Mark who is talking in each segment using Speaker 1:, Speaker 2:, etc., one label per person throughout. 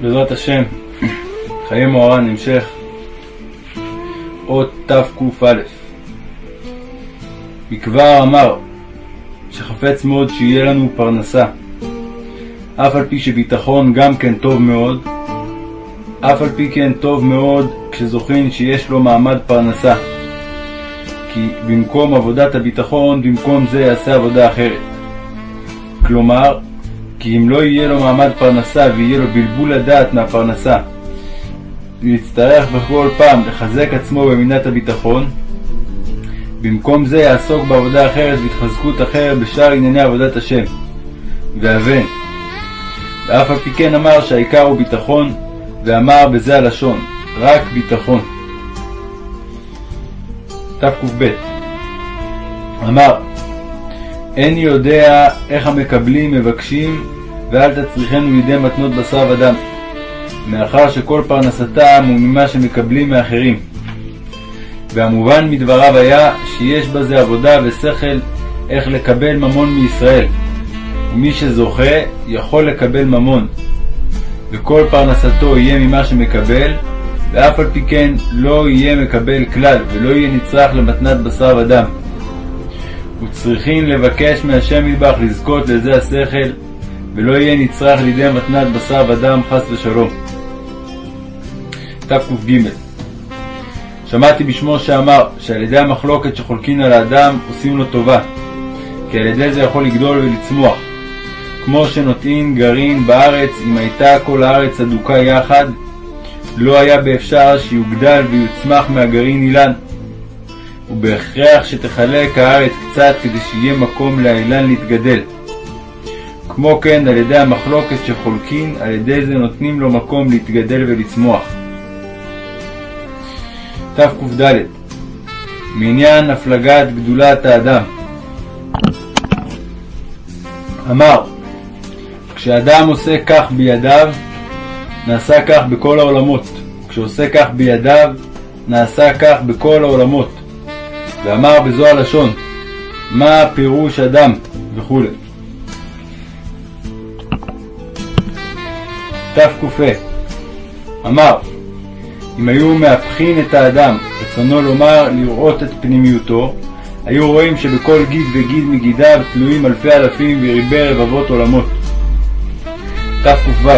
Speaker 1: בעזרת השם, חיי מוהר"ן, המשך, אות תקא. מכבר אמר שחפץ מאוד שיהיה לנו פרנסה, אף על פי שביטחון גם כן טוב מאוד, אף על פי כן טוב מאוד כשזוכין שיש לו מעמד פרנסה, כי במקום עבודת הביטחון, במקום זה יעשה עבודה אחרת. כלומר, כי אם לא יהיה לו מעמד פרנסה ויהיה לו בלבול הדעת מהפרנסה, ויצטרך בכל פעם לחזק עצמו במידת הביטחון, במקום זה יעסוק בעבודה אחרת והתחזקות אחרת בשאר ענייני עבודת השם. והבן. ואף על פי כן אמר שהעיקר הוא ביטחון, ואמר בזה הלשון, רק ביטחון. תקב אמר איני יודע איך המקבלים מבקשים ואל תצריכנו מידי מתנות בשר ודם, מאחר שכל פרנסתם הוא ממה שמקבלים מאחרים. והמובן מדבריו היה שיש בזה עבודה ושכל איך לקבל ממון מישראל, ומי שזוכה יכול לקבל ממון, וכל פרנסתו יהיה ממה שמקבל, ואף על פי כן לא יהיה מקבל כלל, ולא יהיה נצרך למתנת בשר ודם. וצריכים לבקש מהשם מטבח לזכות לזה השכל, ולא יהיה נצרך לידי מתנת בשר ודם חס ושלום. תק"ג שמעתי בשמו שאמר שעל ידי המחלוקת שחולקין על האדם עושים לו טובה, כי על ידי זה יכול לגדול ולצמוח. כמו שנוטעין גרעין בארץ, אם הייתה כל הארץ אדוקה יחד, לא היה באפשר שיוגדל ויוצמח מהגרעין אילן. ובהכרח שתחלק הארץ קצת כדי שיהיה מקום לאילן להתגדל. כמו כן, על ידי המחלוקת שחולקין, על ידי זה נותנים לו מקום להתגדל ולצמוח. תקד מעניין הפלגת גדולת האדם אמר כשאדם עושה כך בידיו, נעשה כך בכל העולמות. כשעושה כך בידיו, נעשה כך בכל העולמות. ואמר בזו הלשון, מה פירוש אדם וכו'. תק"ה אמר אם היו מהפכין את האדם, רצונו לומר לראות את פנימיותו, היו רואים שבכל גיד וגיד מגידיו תלויים אלפי אלפים וריבי רבבות עולמות. תק"ו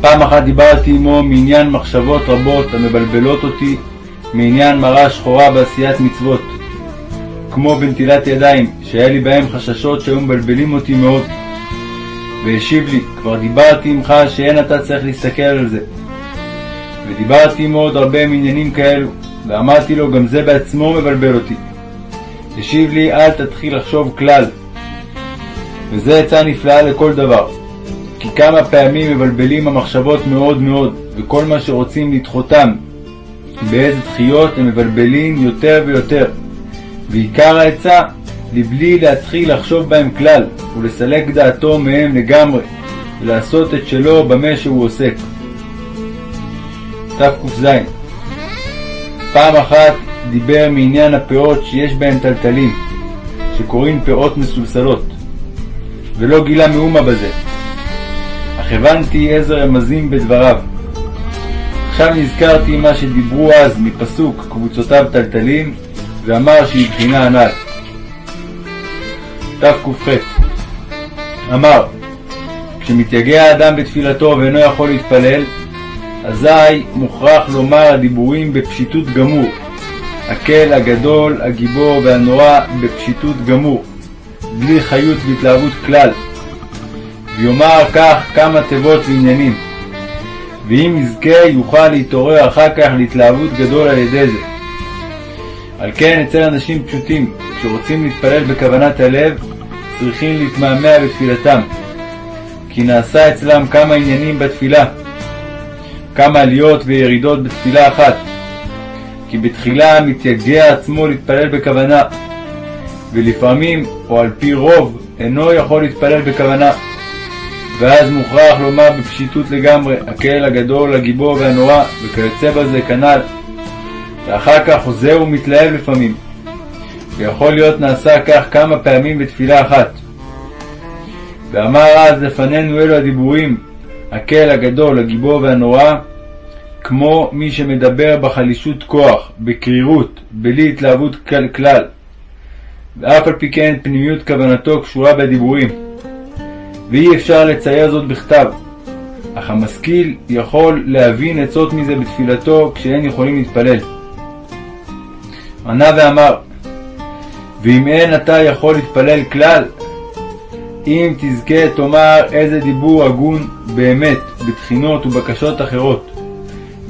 Speaker 1: פעם אחת דיברתי עמו מעניין מחשבות רבות המבלבלות אותי מעניין מראה שחורה בעשיית מצוות, כמו בנטילת ידיים, שהיה לי בהם חששות שהיו מבלבלים אותי מאוד. והשיב לי, כבר דיברתי עמך שאין אתה צריך להסתכל על זה. ודיברתי עמו עוד הרבה מעניינים כאלו, ואמרתי לו, גם זה בעצמו מבלבל אותי. השיב לי, אל תתחיל לחשוב כלל. וזה עצה נפלאה לכל דבר. כי כמה פעמים מבלבלים המחשבות מאוד מאוד, וכל מה שרוצים לדחותם באיזה דחיות הם מבלבלים יותר ויותר. ועיקר העצה, לבלי להתחיל לחשוב בהם כלל, ולסלק דעתו מהם לגמרי, ולעשות את שלו במה שהוא עוסק. תק"ז פעם אחת דיבר מעניין הפאות שיש בהם טלטלים, שקוראים פאות מסולסלות, ולא גילה מאומה בזה. אך הבנתי איזה רמזים בדבריו. עכשיו נזכרתי מה שדיברו אז מפסוק קבוצותיו טלטלים, ואמר שהיא בחינה הנ"ל. תק"ח אמר כשמתייגע האדם בתפילתו ואינו יכול להתפלל, אזי מוכרח לומר הדיבורים בפשיטות גמור. הקל, הגדול, הגיבור והנורא בפשיטות גמור, בלי חיות והתלהבות כלל. ויאמר כך כמה תיבות ועניינים. ואם יזכה יוכל להתעורר אחר כך להתלהבות גדול על ידי זה. על כן אצל אנשים פשוטים, כשרוצים להתפלל בכוונת הלב, צריכים להתמהמה בתפילתם, כי נעשה אצלם כמה עניינים בתפילה, כמה עליות וירידות בתפילה אחת, כי בתחילה מתייגע עצמו להתפלל בכוונה, ולפעמים, או על פי רוב, אינו יכול להתפלל בכוונה. ואז מוכרח לומר בפשיטות לגמרי, הקהל הגדול, הגיבור והנורא, וכיוצא בזה כנ"ל. ואחר כך חוזר ומתלהב לפעמים. ויכול להיות נעשה כך כמה פעמים בתפילה אחת. ואמר אז לפנינו אלו הדיבורים, הקל, הגדול, הגיבור והנורא, כמו מי שמדבר בחלישות כוח, בקרירות, בלי התלהבות כלל כלל. ואף על פי כן פנימיות כוונתו קשורה בדיבורים. ואי אפשר לצייר זאת בכתב, אך המשכיל יכול להבין עצות מזה בתפילתו כשאין יכולים להתפלל. ענה ואמר, ואם אין אתה יכול להתפלל כלל, אם תזכה תאמר איזה דיבור הגון באמת בתחינות ובקשות אחרות,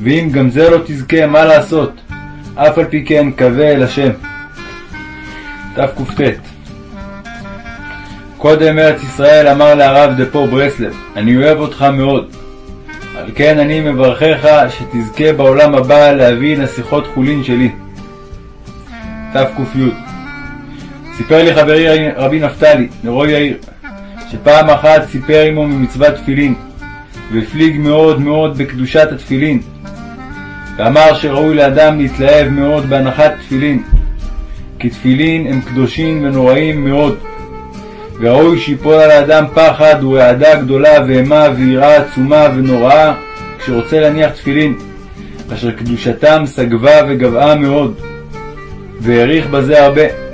Speaker 1: ואם גם זה לא תזכה, מה לעשות? אף על פי כן קווה אל השם. תקט קודם ארץ ישראל אמר להרב דפור ברסלב, אני אוהב אותך מאוד. על כן אני מברכך שתזכה בעולם הבא להביא נסיכות חולין שלי. תקי סיפר לי חברי רבי נפתלי, נרו יאיר, שפעם אחת סיפר עמו ממצוות תפילין, והפליג מאוד מאוד בקדושת התפילין, ואמר שראוי לאדם להתלהב מאוד בהנחת תפילין, כי תפילין הם קדושים ונוראים מאוד, וראוי שיפול על האדם פחד ורעדה גדולה ואימה ויראה עצומה ונוראה כשרוצה להניח תפילין, אשר קדושתם סגבה וגבהה מאוד, והעריך בזה הרבה.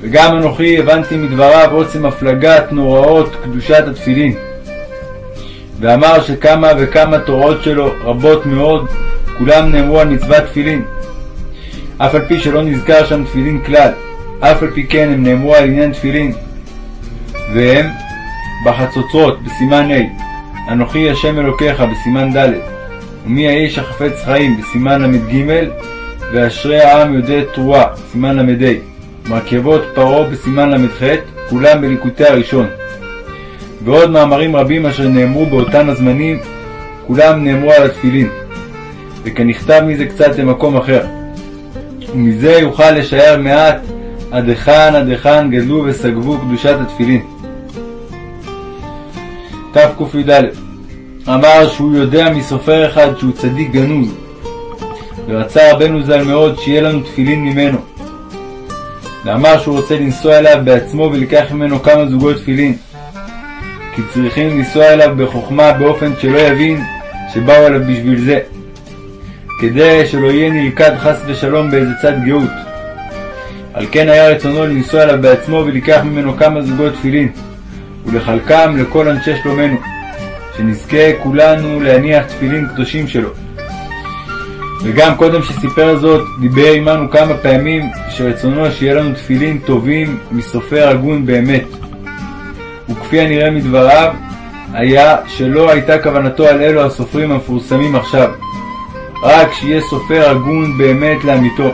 Speaker 1: וגם אנוכי הבנתי מדבריו עוצם הפלגת נוראות קדושת התפילין. ואמר שכמה וכמה תורות שלו, רבות מאוד, כולם נאמרו על מצוות תפילין. אף על פי שלא נזכר שם תפילין כלל, אף על פי כן הם נאמרו על עניין תפילין. והם בחצוצרות בסימן ה', אנוכי השם אלוקיך בסימן ד', ומי האיש החפץ חיים בסימן ל"ג, ואשרי העם יודע תרועה בסימן ל"ה, מרכבות פרעה בסימן ל"ח, כולם בליקוטי הראשון. ועוד מאמרים רבים אשר נאמרו באותן הזמנים, כולם נאמרו על התפילין, וכנכתב מזה קצת למקום אחר. ומזה יוכל לשער מעט עד היכן עד היכן גדלו וסגבו קדושת התפילין. תקי"ד אמר שהוא יודע מסופר אחד שהוא צדיק גנוז, ורצה רבנו ז"ל מאוד שיהיה לנו תפילין ממנו. ואמר שהוא רוצה לנסוע אליו בעצמו ולקח ממנו כמה זוגות תפילין, כי צריכים לנסוע אליו בחוכמה באופן שלא יבין שבאו אליו בשביל זה, כדי שלא יהיה נלכד חס ושלום באיזה צד גאות. על כן היה רצונו לנסוע אליו בעצמו ולקח ממנו כמה זוגות תפילין, ולחלקם לכל אנשי שלומנו, שנזכה כולנו להניח תפילין קדושים שלו. וגם קודם שסיפר זאת, דיבר עמנו כמה פעמים שרצונו שיהיה לנו תפילין טובים מסופר הגון באמת. וכפי הנראה מדבריו, היה שלא הייתה כוונתו על אלו הסופרים המפורסמים עכשיו, רק שיהיה סופר הגון באמת לאמיתו.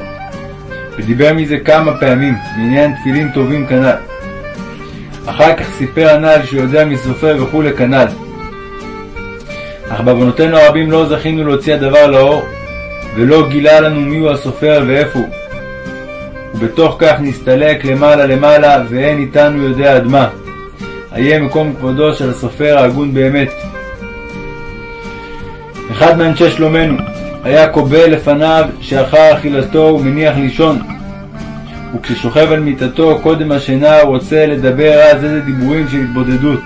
Speaker 1: ודיבר מזה כמה פעמים, מעניין תפילין טובים כנ"ל. אחר כך סיפר הנ"ל שהוא יודע מסופר וכולי כנ"ל. אך בעוונותינו הרבים לא זכינו להוציא הדבר לאור, ולא גילה לנו מיהו הסופר ואיפה הוא. ובתוך כך נסתלק למעלה למעלה, ואין איתנו יודע עד מה. איה מקום כבודו של הסופר ההגון באמת. אחד מאנשי שלומנו היה קובל לפניו שאחר אכילתו הוא מניח לישון, וכששוכב על מיטתו קודם השינה הוא רוצה לדבר אז איזה דיבורים של התבודדות,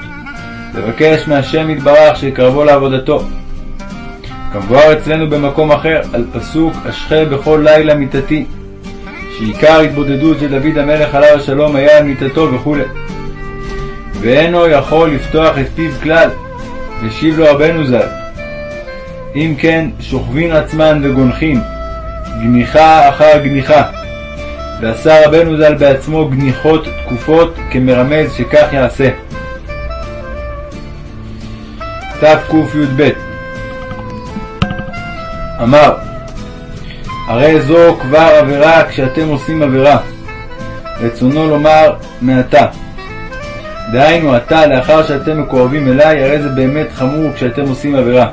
Speaker 1: לבקש מהשם יתברך שיקרבו לעבודתו. כמבואר אצלנו במקום אחר, על פסוק אשכה בכל לילה מיתתי, שעיקר התבודדות של דוד המלך עליו השלום היה על מיתתו וכו'. ואינו יכול לפתוח את פיו כלל, השיב לו רבנו ז"ל. אם כן, שוכבין עצמן וגונחים, גניחה אחר גניחה. ועשה רבנו ז"ל בעצמו גניחות תקופות כמרמז שכך יעשה. תקי"ב אמר הרי זו כבר עבירה כשאתם עושים עבירה. רצונו לומר מעתה. דהיינו עתה לאחר שאתם מקורבים אליי, הרי זה באמת חמור כשאתם עושים עבירה.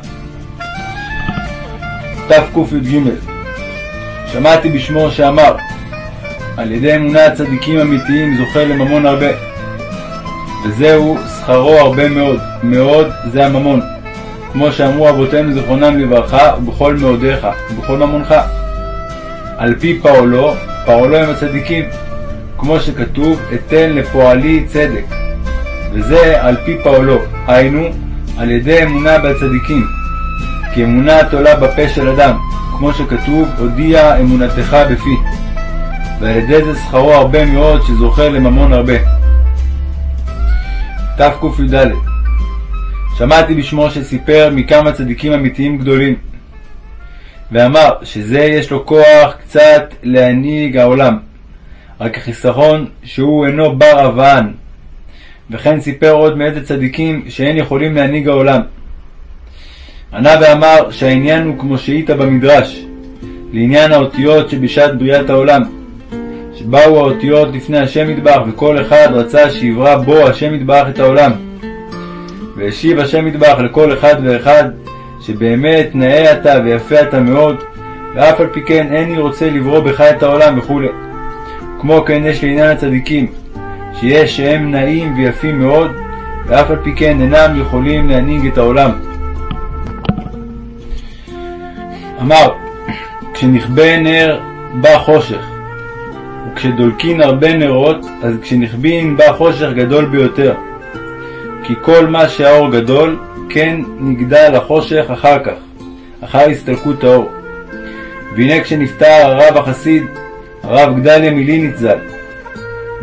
Speaker 1: תקי"ג שמעתי בשמו שאמר על ידי אמונה הצדיקים אמיתיים זוכה לממון הרבה. וזהו שכרו הרבה מאוד, מאוד זה הממון. כמו שאמרו אבותינו זיכרונם לברכה, ובכל מאודיך, ובכל ממונך. על פי פועלו, פועלו הם הצדיקים, כמו שכתוב, אתן לפועלי צדק. וזה על פי פועלו, היינו, על ידי אמונה בצדיקים, כי אמונה תולה בפה של אדם, כמו שכתוב, הודיע אמונתך בפי. ועל ידי זה שכרו הרבה מאוד שזוכה לממון הרבה. תקי"ד שמעתי בשמו שסיפר מכמה צדיקים אמיתיים גדולים, ואמר שזה יש לו כוח קצת להנהיג העולם, רק החיסרון שהוא אינו בר אבהן. וכן סיפר עוד מאיזה צדיקים שאין יכולים להנהיג העולם. ענה ואמר שהעניין הוא כמו שהיית במדרש, לעניין האותיות שבשעת בריאת העולם, שבאו האותיות לפני השם מטבח, וכל אחד רצה שיברא בו השם מטבח את העולם. והשיב השם מטבח לכל אחד ואחד, שבאמת נאה אתה ויפה אתה מאוד, ואף על פי כן איני רוצה לברוא בך את העולם וכו'. כמו כן יש לעניין הצדיקים, שיש שהם נאים ויפים מאוד, ואף על פי כן אינם יכולים להנהיג את העולם. אמר, כשנכבה נר בא חושך, וכשדולקין הרבה נרות, אז כשנכבין בא חושך גדול ביותר. כי כל מה שהאור גדול, כן נגדל החושך אחר כך, אחר הסתלקות האור. והנה כשנפטר הרב החסיד, הרב גדליה מליניץ ז"ל,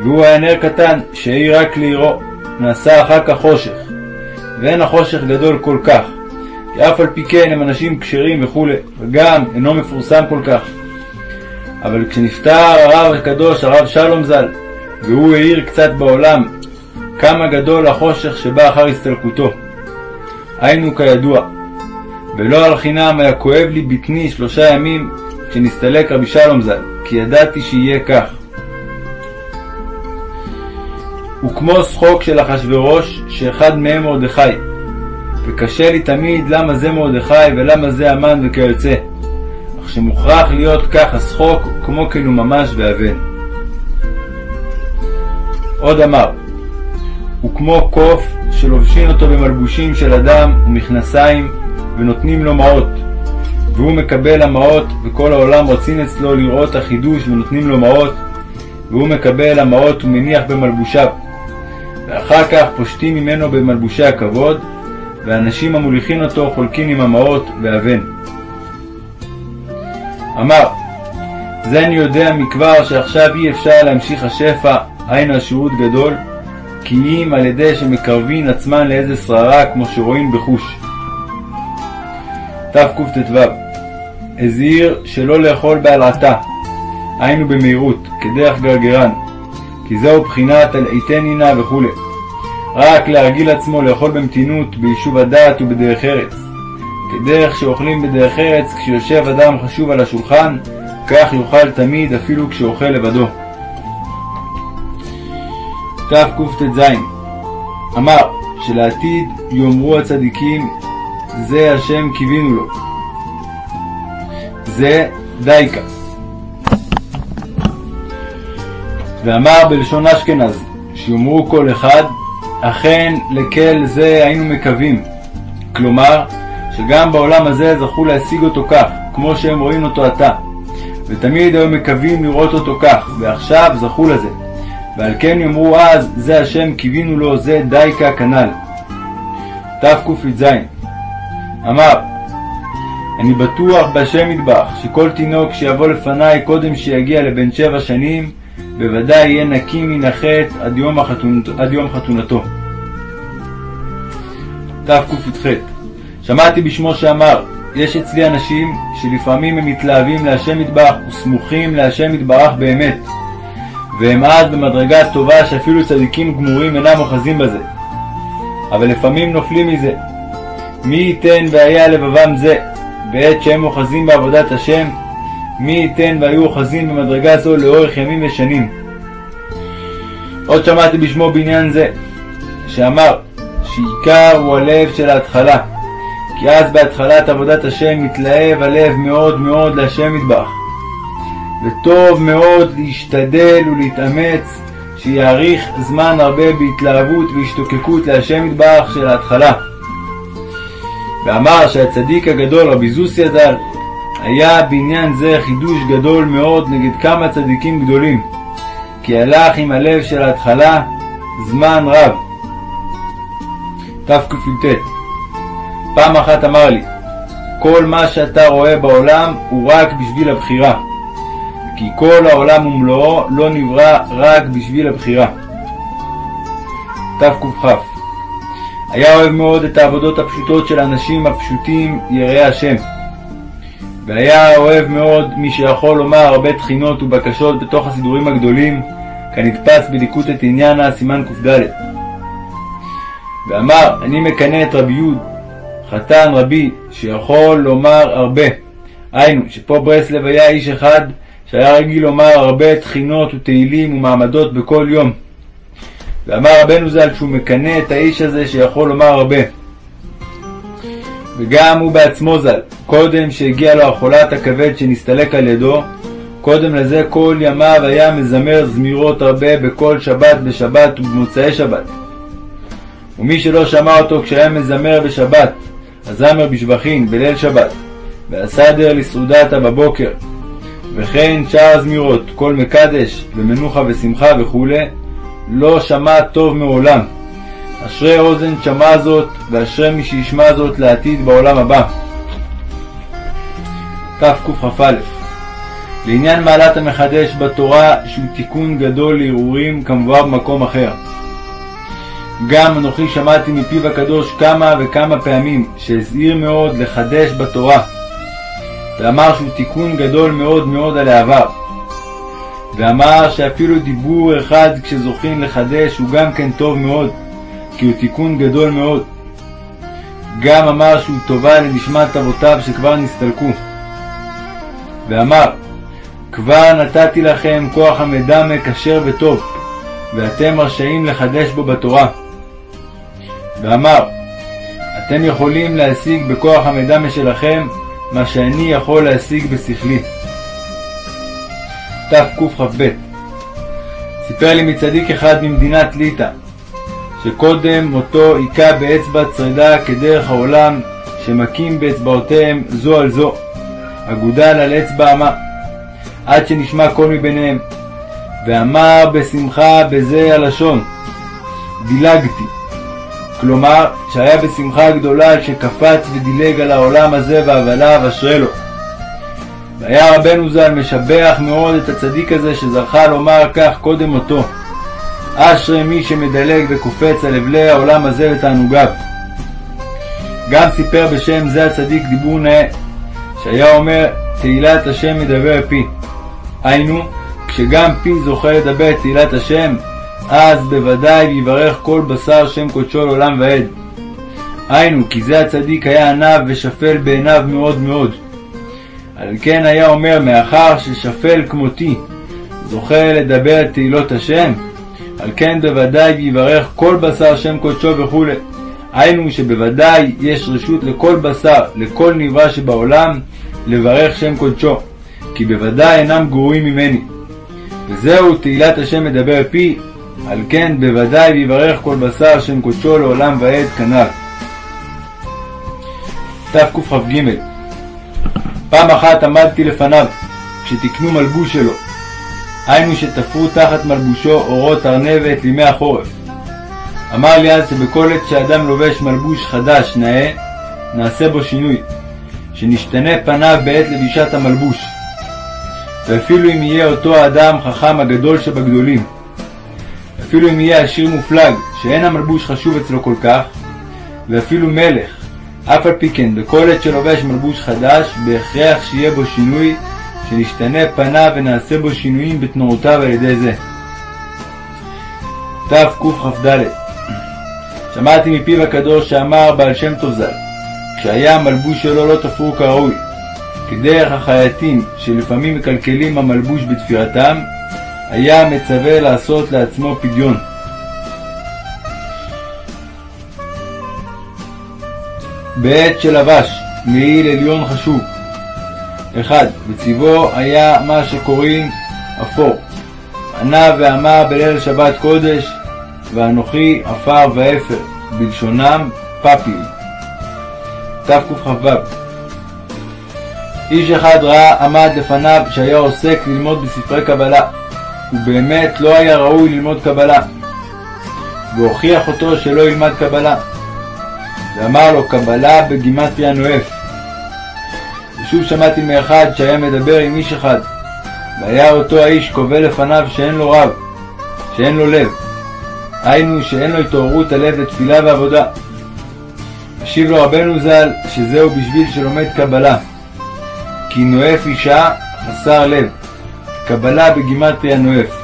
Speaker 1: והוא היה נר קטן שהאיר רק לעירו, נעשה אחר כך חושך, ואין החושך גדול כל כך, כי אף על פי כן הם אנשים כשרים וכו', וגם אינו מפורסם כל כך. אבל כשנפטר הרב הקדוש, הרב שלום ז"ל, והוא האיר קצת בעולם, כמה גדול החושך שבא אחר הסתלקותו. היינו כידוע, ולא על חינם היה כואב לי בטני שלושה ימים כשנסתלק רבי שלום ז"ל, כי ידעתי שיהיה כך. וכמו שחוק של אחשורוש, שאחד מהם מרדכי. וקשה לי תמיד למה זה מרדכי ולמה זה המן וכיוצא. אך שמוכרח להיות כך השחוק, כמו כן הוא ממש ואבן. עוד אמר, הוא כמו קוף שלובשים אותו במלבושים של אדם ומכנסיים ונותנים לו מעות, והוא מקבל המעות וכל העולם רוצים אצלו לראות החידוש ונותנים לו מעות, והוא מקבל המעות ומניח במלבושיו. ואחר כך פושטים ממנו במלבושי הכבוד, ואנשים המוליכין אותו חולקין עם המעות ואבן. אמר, זה אני יודע מכבר שעכשיו אי אפשר להמשיך השפע, היינו השירות גדול, אם על ידי שמקרבין עצמן לאיזה שררה כמו שרואים בחוש. תקט"ו הזהיר שלא לאכול בהלעטה, היינו במהירות, כדרך גרגרן, כי זהו בחינת הלעיטני נא וכו'. רק להרגיל עצמו לאכול במתינות, ביישוב הדעת ובדרך ארץ. כדרך שאוכלים בדרך ארץ, כשיושב אדם חשוב על השולחן, כך יאכל תמיד אפילו כשאוכל לבדו. תקט"ז אמר שלעתיד יאמרו הצדיקים זה השם קיווינו לו. זה דייקה. ואמר בלשון אשכנז, שיאמרו כל אחד, אכן לקל זה היינו מקווים. כלומר, שגם בעולם הזה זכו להשיג אותו כך, כמו שהם רואים אותו עתה. ותמיד היו מקווים לראות אותו כך, ועכשיו זכו לזה. ועל כן יאמרו אז, זה השם קיווינו לו, זה דייקה כנ"ל. תקי"ז אמר, אני בטוח בהשם מטבח, שכל תינוק שיבוא לפניי קודם שיגיע לבן שבע שנים, בוודאי יהיה נקי מן החטא עד יום, החתונת, עד יום חתונתו. תקי"ח שמעתי בשמו שאמר, יש אצלי אנשים שלפעמים הם מתלהבים להשם מטבח וסמוכים להשם יתברך באמת, והם אז במדרגה טובה שאפילו צדיקים גמורים אינם אוחזים בזה. אבל לפעמים נופלים מזה. מי ייתן והיה לבבם זה, בעת שהם אוחזים בעבודת השם, מי ייתן והיו אוחזים במדרגה זו לאורך ימים ושנים. עוד שמעתי בשמו בעניין זה, שאמר שעיקר הוא הלב של ההתחלה, כי אז בהתחלת עבודת השם מתלהב הלב מאוד מאוד להשם מטבח. וטוב מאוד להשתדל ולהתאמץ שיאריך זמן הרבה בהתלהבות והשתוקקות להשם מטבח של ההתחלה. ואמר שהצדיק הגדול רבי זוסיה ז"ל היה בעניין זה חידוש גדול מאוד נגד כמה צדיקים גדולים, כי הלך עם הלב של ההתחלה זמן רב. תקי"ט פעם אחת אמר לי, כל מה שאתה רואה בעולם הוא רק בשביל הבחירה. כי כל העולם ומלואו לא נברא רק בשביל הבחירה. תקכ היה אוהב מאוד את העבודות הפשוטות של האנשים הפשוטים יראי השם. והיה אוהב מאוד מי שיכול לומר הרבה תחינות ובקשות בתוך הסידורים הגדולים, כנתפס בליקוטת עניינה, סימן קד. ואמר, אני מקנא את רבי יוד, חתן רבי, שיכול לומר הרבה. היינו, שפה ברסלב היה איש אחד שהיה רגיל לומר הרבה תחינות ותהילים ומעמדות בכל יום. ואמר רבנו ז"ל שהוא מקנא את האיש הזה שיכול לומר הרבה. וגם הוא בעצמו ז"ל, קודם שהגיע לו החולת הכבד שנסתלק על ידו, קודם לזה כל ימיו היה מזמר זמירות הרבה בכל שבת בשבת ובמוצאי שבת. ומי שלא שמע אותו כשהיה מזמר בשבת, הזמר בשבחין בליל שבת, והסדר לסעודתה בבוקר, וכן שאר הזמירות, כל מקדש ומנוחה ושמחה וכו', לא שמע טוב מעולם. אשרי אוזן שמע זאת, ואשרי מי שישמע זאת לעתיד בעולם הבא. תקכ"א לעניין מעלת המחדש בתורה שהוא תיקון גדול לערעורים כמובן במקום אחר. גם אנוכי שמעתי מפיו הקדוש כמה וכמה פעמים שהזהיר מאוד לחדש בתורה, ואמר שהוא תיקון גדול מאוד מאוד על העבר. ואמר שאפילו דיבור אחד כשזוכים לחדש הוא גם כן טוב מאוד, כי הוא תיקון גדול מאוד. גם אמר שהוא טובה לנשמת אבותיו שכבר נסתלקו. ואמר, כבר נתתי לכם כוח המדמה כשר וטוב, ואתם רשאים לחדש בו בתורה. ואמר, אתם יכולים להשיג בכוח המדמה שלכם מה שאני יכול להשיג בשכלי. תקכ"ב סיפר לי מצדיק אחד ממדינת ליטא, שקודם מותו היכה באצבע צרדה כדרך העולם, שמכים באצבעותיהם זו על זו, אגודל על אצבע אמה, עד שנשמע קול מביניהם, ואמר בשמחה בזה הלשון, דילגתי. כלומר, שהיה בשמחה גדולה שקפץ ודילג על העולם הזה והבליו אשרי לו. והיה רבנו ז"ל משבח מאוד את הצדיק הזה שזכה לומר כך קודם מותו. אשרי מי שמדלג וקופץ על אבלי העולם הזה ותענוגיו. גם סיפר בשם זה הצדיק דיבור נאה, שהיה אומר תהילת השם מדבר פי. היינו, כשגם פי זוכה לדבר את תהילת השם, אז בוודאי ויברך כל בשר שם קודשו לעולם ועד. היינו, כי זה הצדיק היה עניו ושפל בעיניו מאוד מאוד. על כן היה אומר, מאחר ששפל כמותי זוכה לדבר את תהילות השם, על כן בוודאי ויברך כל בשר שם קודשו וכו'. היינו שבוודאי יש רשות לכל בשר, לכל נברא שבעולם, לברך שם קודשו, כי בוודאי אינם גרועים ממני. וזהו תהילת השם מדבר פי, על כן בוודאי ויברך כל בשר שם קודשו לעולם ועד כנ"ל. תקכ"ג פעם אחת עמדתי לפניו, כשתיקנו מלבוש שלו. היינו שתפרו תחת מלבושו אורות ארנבת לימי החורף. אמר לי אז שבכל עת שאדם לובש מלבוש חדש נאה, נעשה בו שינוי, שנשתנה פניו בעת לבישת המלבוש. ואפילו אם יהיה אותו האדם חכם הגדול שבגדולים, אפילו אם יהיה עשיר מופלג, שאין המלבוש חשוב אצלו כל כך, ואפילו מלך, אף על פי כן, בכל עת שלובש מלבוש חדש, בהכרח שיהיה בו שינוי, שנשתנה פניו ונעשה בו שינויים בתנועותיו על ידי זה. תקכ"ד שמעתי מפיו הקדוש שאמר בעל שם טוב ז"ל, כשהיה המלבוש שלו לא תפרו כראוי, כדרך החייטים שלפעמים מקלקלים המלבוש בתפירתם, היה מצווה לעשות לעצמו פדיון. בעת שלבש מעיל עליון חשוב. אחד, בצבעו היה מה שקוראים אפור. ענה ואמר בליל שבת קודש, ואנוכי עפר ואפר, בלשונם פפיל. תקכ"ו איש אחד ראה עמד לפניו שהיה עוסק ללמוד בספרי קבלה, ובאמת לא היה ראוי ללמוד קבלה, והוכיח אותו שלא ילמד קבלה. ואמר לו קבלה בגימטריה נואף. ושוב שמעתי מאחד שהיה מדבר עם איש אחד, והיה אותו האיש קובע לפניו שאין לו רב, שאין לו לב, היינו שאין לו התעוררות הלב לתפילה ועבודה. השיב לו רבנו ז"ל שזהו בשביל שלומד קבלה, כי נואף אישה חסר לב, קבלה בגימטריה נואף,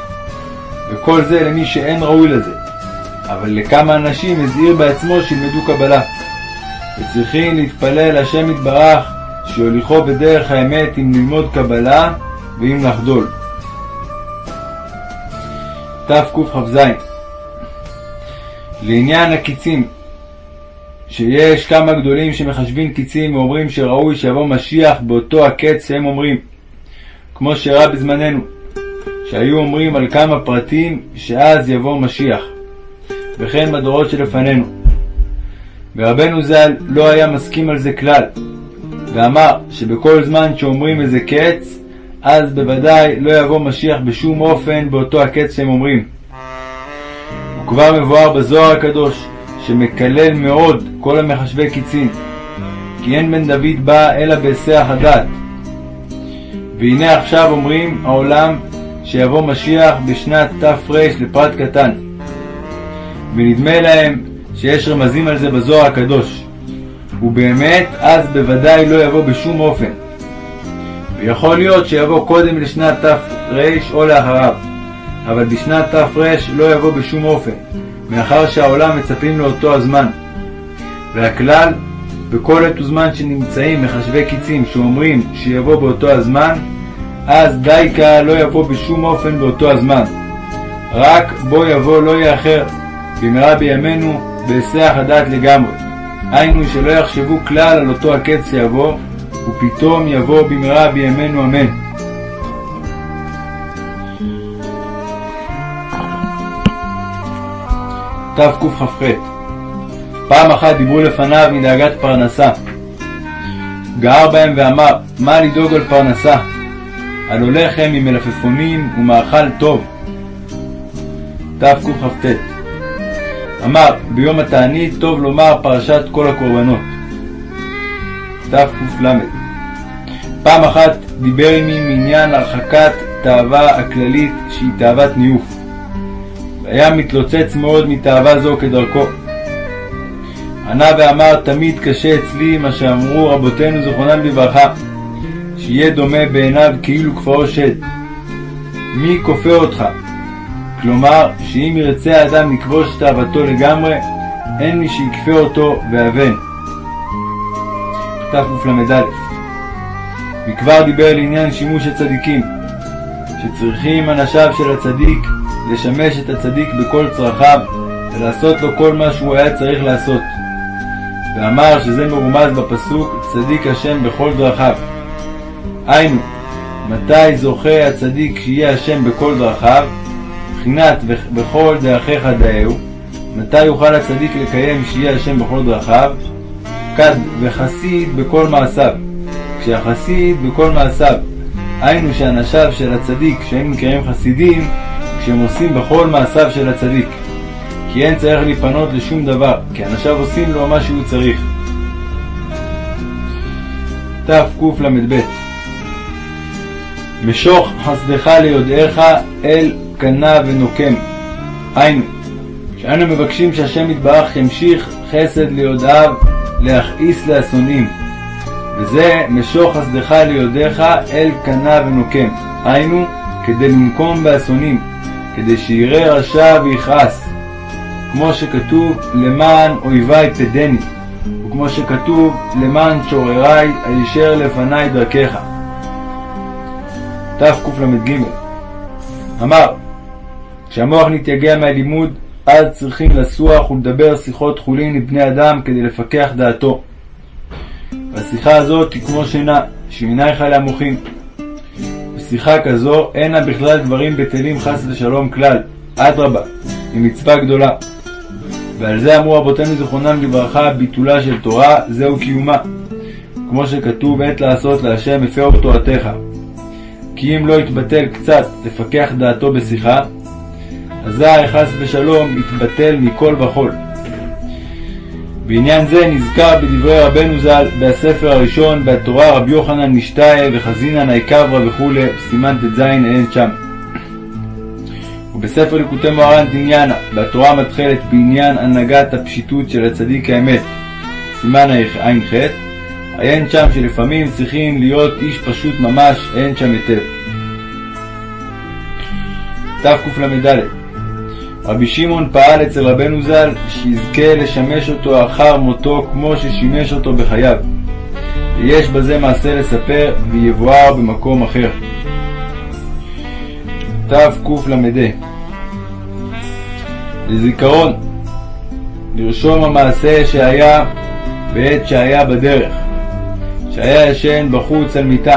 Speaker 1: וכל זה למי שאין ראוי לזה. אבל לכמה אנשים הזהיר בעצמו שילמדו קבלה, וצריכים להתפלל השם יתברך שיוליכו בדרך האמת אם ללמוד קבלה ואם לחדול. תקכ"ז לעניין הקיצים שיש כמה גדולים שמחשבים קיצים ואומרים שראוי שיבוא משיח באותו הקץ שהם אומרים, כמו שאירע בזמננו, שהיו אומרים על כמה פרטים שאז יבוא משיח, וכן בדורות שלפנינו. ורבנו ז"ל לא היה מסכים על זה כלל, ואמר שבכל זמן שאומרים איזה קץ, אז בוודאי לא יבוא משיח בשום אופן באותו הקץ שהם אומרים. וכבר מבואר בזוהר הקדוש, שמקלל מאוד כל המחשבי קיצין, כי אין בן דוד בא אלא בהיסח הדעת. והנה עכשיו אומרים העולם שיבוא משיח בשנת תר לפרט קטן. ונדמה להם שיש רמזים על זה בזוהר הקדוש. ובאמת, אז בוודאי לא יבוא בשום אופן. ויכול להיות שיבוא קודם לשנת תר או לאחריו, אבל בשנת תר לא יבוא בשום אופן, מאחר שהעולם מצפים לאותו הזמן. והכלל, בכל עת וזמן שנמצאים מחשבי קיצים שאומרים שיבוא באותו הזמן, אז דייקה לא יבוא בשום אופן באותו הזמן. רק בו יבוא לא יאחר, במהרה בימינו, בהיסח הדעת לגמרי. היינו שלא יחשבו כלל על אותו הקץ שיבוא, ופתאום יבוא במהרה בימינו אמן. תקכ"ח פעם אחת דיברו לפניו מדאגת פרנסה. גער בהם ואמר, מה לדאוג על פרנסה? הלא עם מלפפונים ומאכל טוב. תקכ"ט אמר, ביום התענית טוב לומר פרשת כל הקורבנות. תקל פעם אחת דיבר עמי מעניין הרחקת תאווה הכללית שהיא תאוות ניאוף. והיה מתלוצץ מאוד מתאווה זו כדרכו. ענה ואמר תמיד קשה אצלי מה שאמרו רבותינו זכרונם לברכה, שיהיה דומה בעיניו כאילו כפאו שד. מי כופה אותך? כלומר, שאם ירצה האדם לכבוש תאוותו לגמרי, אין מי שיכפה אותו ואבן. תקל"א וכבר דיבר לעניין שימוש הצדיקים, שצריכים אנשיו של הצדיק לשמש את הצדיק בכל צרכיו, ולעשות לו כל מה שהוא היה צריך לעשות. ואמר שזה מרומז בפסוק צדיק השם בכל דרכיו. היינו, מתי זוכה הצדיק שיהיה השם בכל דרכיו? בחינת בכל דרכיך דאהו, מתי יוכל הצדיק לקיים שיהיה השם בכל דרכיו? כד וחסיד בכל מעשיו. כשהחסיד בכל מעשיו, היינו שאנשיו של הצדיק, שהם נקראים חסידים, כשהם עושים בכל מעשיו של הצדיק. כי אין צריך להיפנות לשום דבר, כי אנשיו עושים לו מה שהוא צריך. תקל"ב משוך חסדך ליודעך אל קנה ונוקם. היינו, שאנו מבקשים שהשם יתברך ימשיך חסד ליודעיו להכעיס לאסונים, וזה משוך חסדך ליודעך אל קנה ונוקם. היינו, כדי לנקום באסונים, כדי שיראה רשע ויכעס. כמו שכתוב, למען אויבי תדני, וכמו שכתוב, למען צוררי הישר לפני דרכך. תקל"ג אמר כשהמוח נתייגע מהלימוד, אז צריכים לסוח ולדבר שיחות חולין לבני אדם כדי לפקח דעתו. והשיחה הזאת היא כמו שינה, שמנייך למוחים. בשיחה כזו אינה בכלל דברים בטלים חס ושלום כלל, אדרבה, היא מצווה גדולה. ועל זה אמרו רבותינו זיכרונם לברכה, ביטולה של תורה, זהו קיומה. כמו שכתוב, עת לעשות להשם הפרו תורתך. כי אם לא יתבטל קצת לפקח דעתו בשיחה, אזי חס ושלום יתבטל מכל וכול. בעניין זה נזכר בדברי רבנו ז"ל בספר הראשון בתורה רבי יוחנן משתאה וחזינן היקברה וכו', סימן ט"ז ע"ן שם. ובספר ליקוטי מוהר"ן דניאנה, בתורה המתחלת בעניין הנהגת הפשיטות של הצדיק האמת, סימן ע"ח, עיין שם שלפעמים צריכים להיות איש פשוט ממש, עיין שם היטב. תקל"ד רבי שמעון פעל אצל רבנו ז"ל שיזכה לשמש אותו אחר מותו כמו ששימש אותו בחייו, ויש בזה מעשה לספר ויבואר במקום אחר. תקל"ה לזיכרון לרשום המעשה שהיה בעת שהיה בדרך, שהיה ישן בחוץ על מיטה.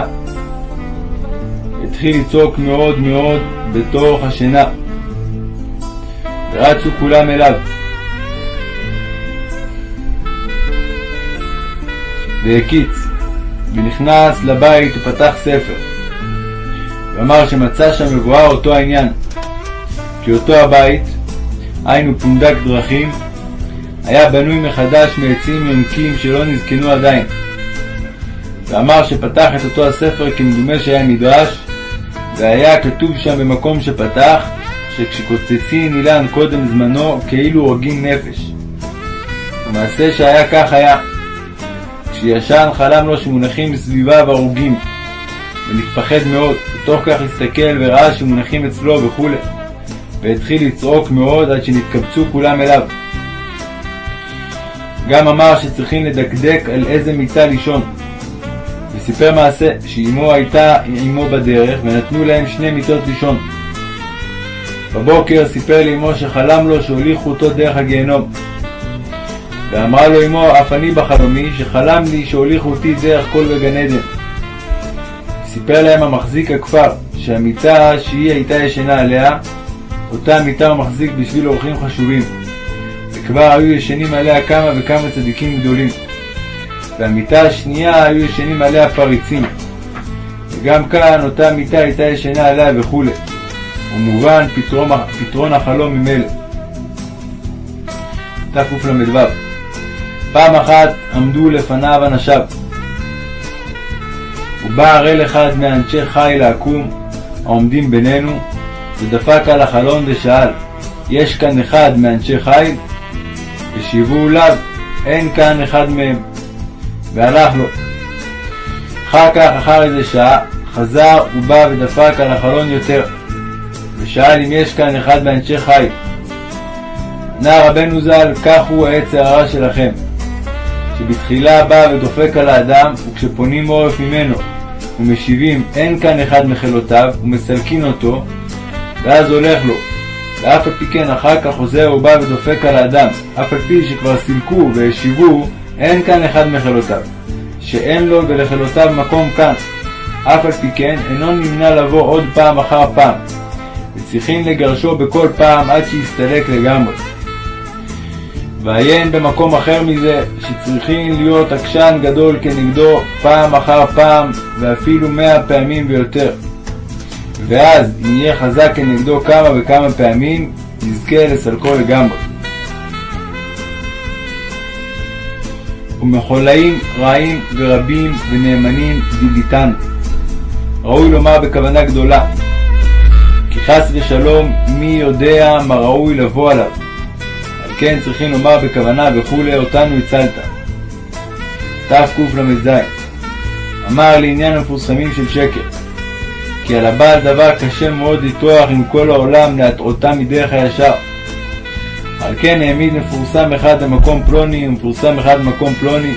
Speaker 1: התחיל לצעוק מאוד מאוד בתוך השינה. ורצו כולם אליו. והקיץ, ונכנס לבית ופתח ספר, ואמר שמצא שם מבואר אותו העניין, כי אותו הבית, היינו פונדק דרכים, היה בנוי מחדש מעצים יונקים שלא נזקנו עדיין. ואמר שפתח את אותו הספר כמדומה שהיה מדרש, והיה כתוב שם במקום שפתח, שכשקוצצין אילן קודם זמנו, כאילו הורגים נפש. ומעשה שהיה כך היה. כשישן חלם לו שמונחים סביביו הרוגים, ונתפחד מאוד, ותוך כך הסתכל וראה שמונחים אצלו וכו', והתחיל לצעוק מאוד עד שנתקבצו כולם אליו. גם אמר שצריכים לדקדק על איזה מיטה לישון. וסיפר מעשה שאמו הייתה עמו בדרך ונתנו להם שני מיטות לישון. בבוקר סיפר לאמו שחלם לו שהוליכו אותו דרך הגיהנום. ואמרה לו אמו, אף אני בחלומי, שחלם לי שהוליכו אותי דרך כל בגן עדן. סיפר להם המחזיק הכפר, שהמיטה שהיא הייתה ישנה עליה, אותה מיטה הוא מחזיק בשביל אורחים חשובים. וכבר היו ישנים עליה כמה וכמה צדיקים גדולים. והמיטה השנייה היו ישנים עליה פריצים. וגם כאן אותה מיטה הייתה ישנה עליה וכולי. ומובן פתרון, פתרון החלום ממילא. תקל"ו פעם אחת עמדו לפניו אנשיו. ובא הראל אחד מאנשי חיל העקום העומדים בינינו, ודפק על החלון ושאל, יש כאן אחד מאנשי חיל? ושיבו לאו, אין כאן אחד מהם. והלך לו. אחר כך, אחר איזה שעה, חזר ובא ודפק על החלון יותר. ושאל אם יש כאן אחד מאנשי חיל. ענה רבנו ז"ל, כך הוא העצר הרע שלכם, שבתחילה בא ודופק על האדם, וכשפונים עורף ממנו, ומשיבים אין כאן אחד מחילותיו, ומסלקין אותו, ואז הולך לו. ואף על פי כן אחר כך חוזר ובא ודופק על האדם, אף על פי שכבר סילקו והשיבו, אין כאן אחד מחילותיו, שאין לו ולחילותיו מקום כאן. אף על פי כן אינו נמנע לבוא עוד פעם אחר פעם, וצריכים לגרשו בכל פעם עד שיסתלק לגמרי. ועיין במקום אחר מזה, שצריכים להיות עקשן גדול כנגדו פעם אחר פעם, ואפילו מאה פעמים ויותר. ואז, אם יהיה חזק כנגדו כמה וכמה פעמים, יזכה לסלקו לגמרי. ומחולאים רעים ורבים ונאמנים דיליתן. ראוי לומר בכוונה גדולה, כי חס ושלום מי יודע מה ראוי לבוא עליו. על כן צריכים לומר בכוונה וכולי אותנו הצלת. תקל"ז אמר לעניין המפורסמים של שקר כי על הבעל דבר קשה מאוד לטרוח עם כל העולם להטעותה מדרך הישר. על כן העמיד מפורסם אחד למקום פלוני ומפורסם אחד למקום פלוני.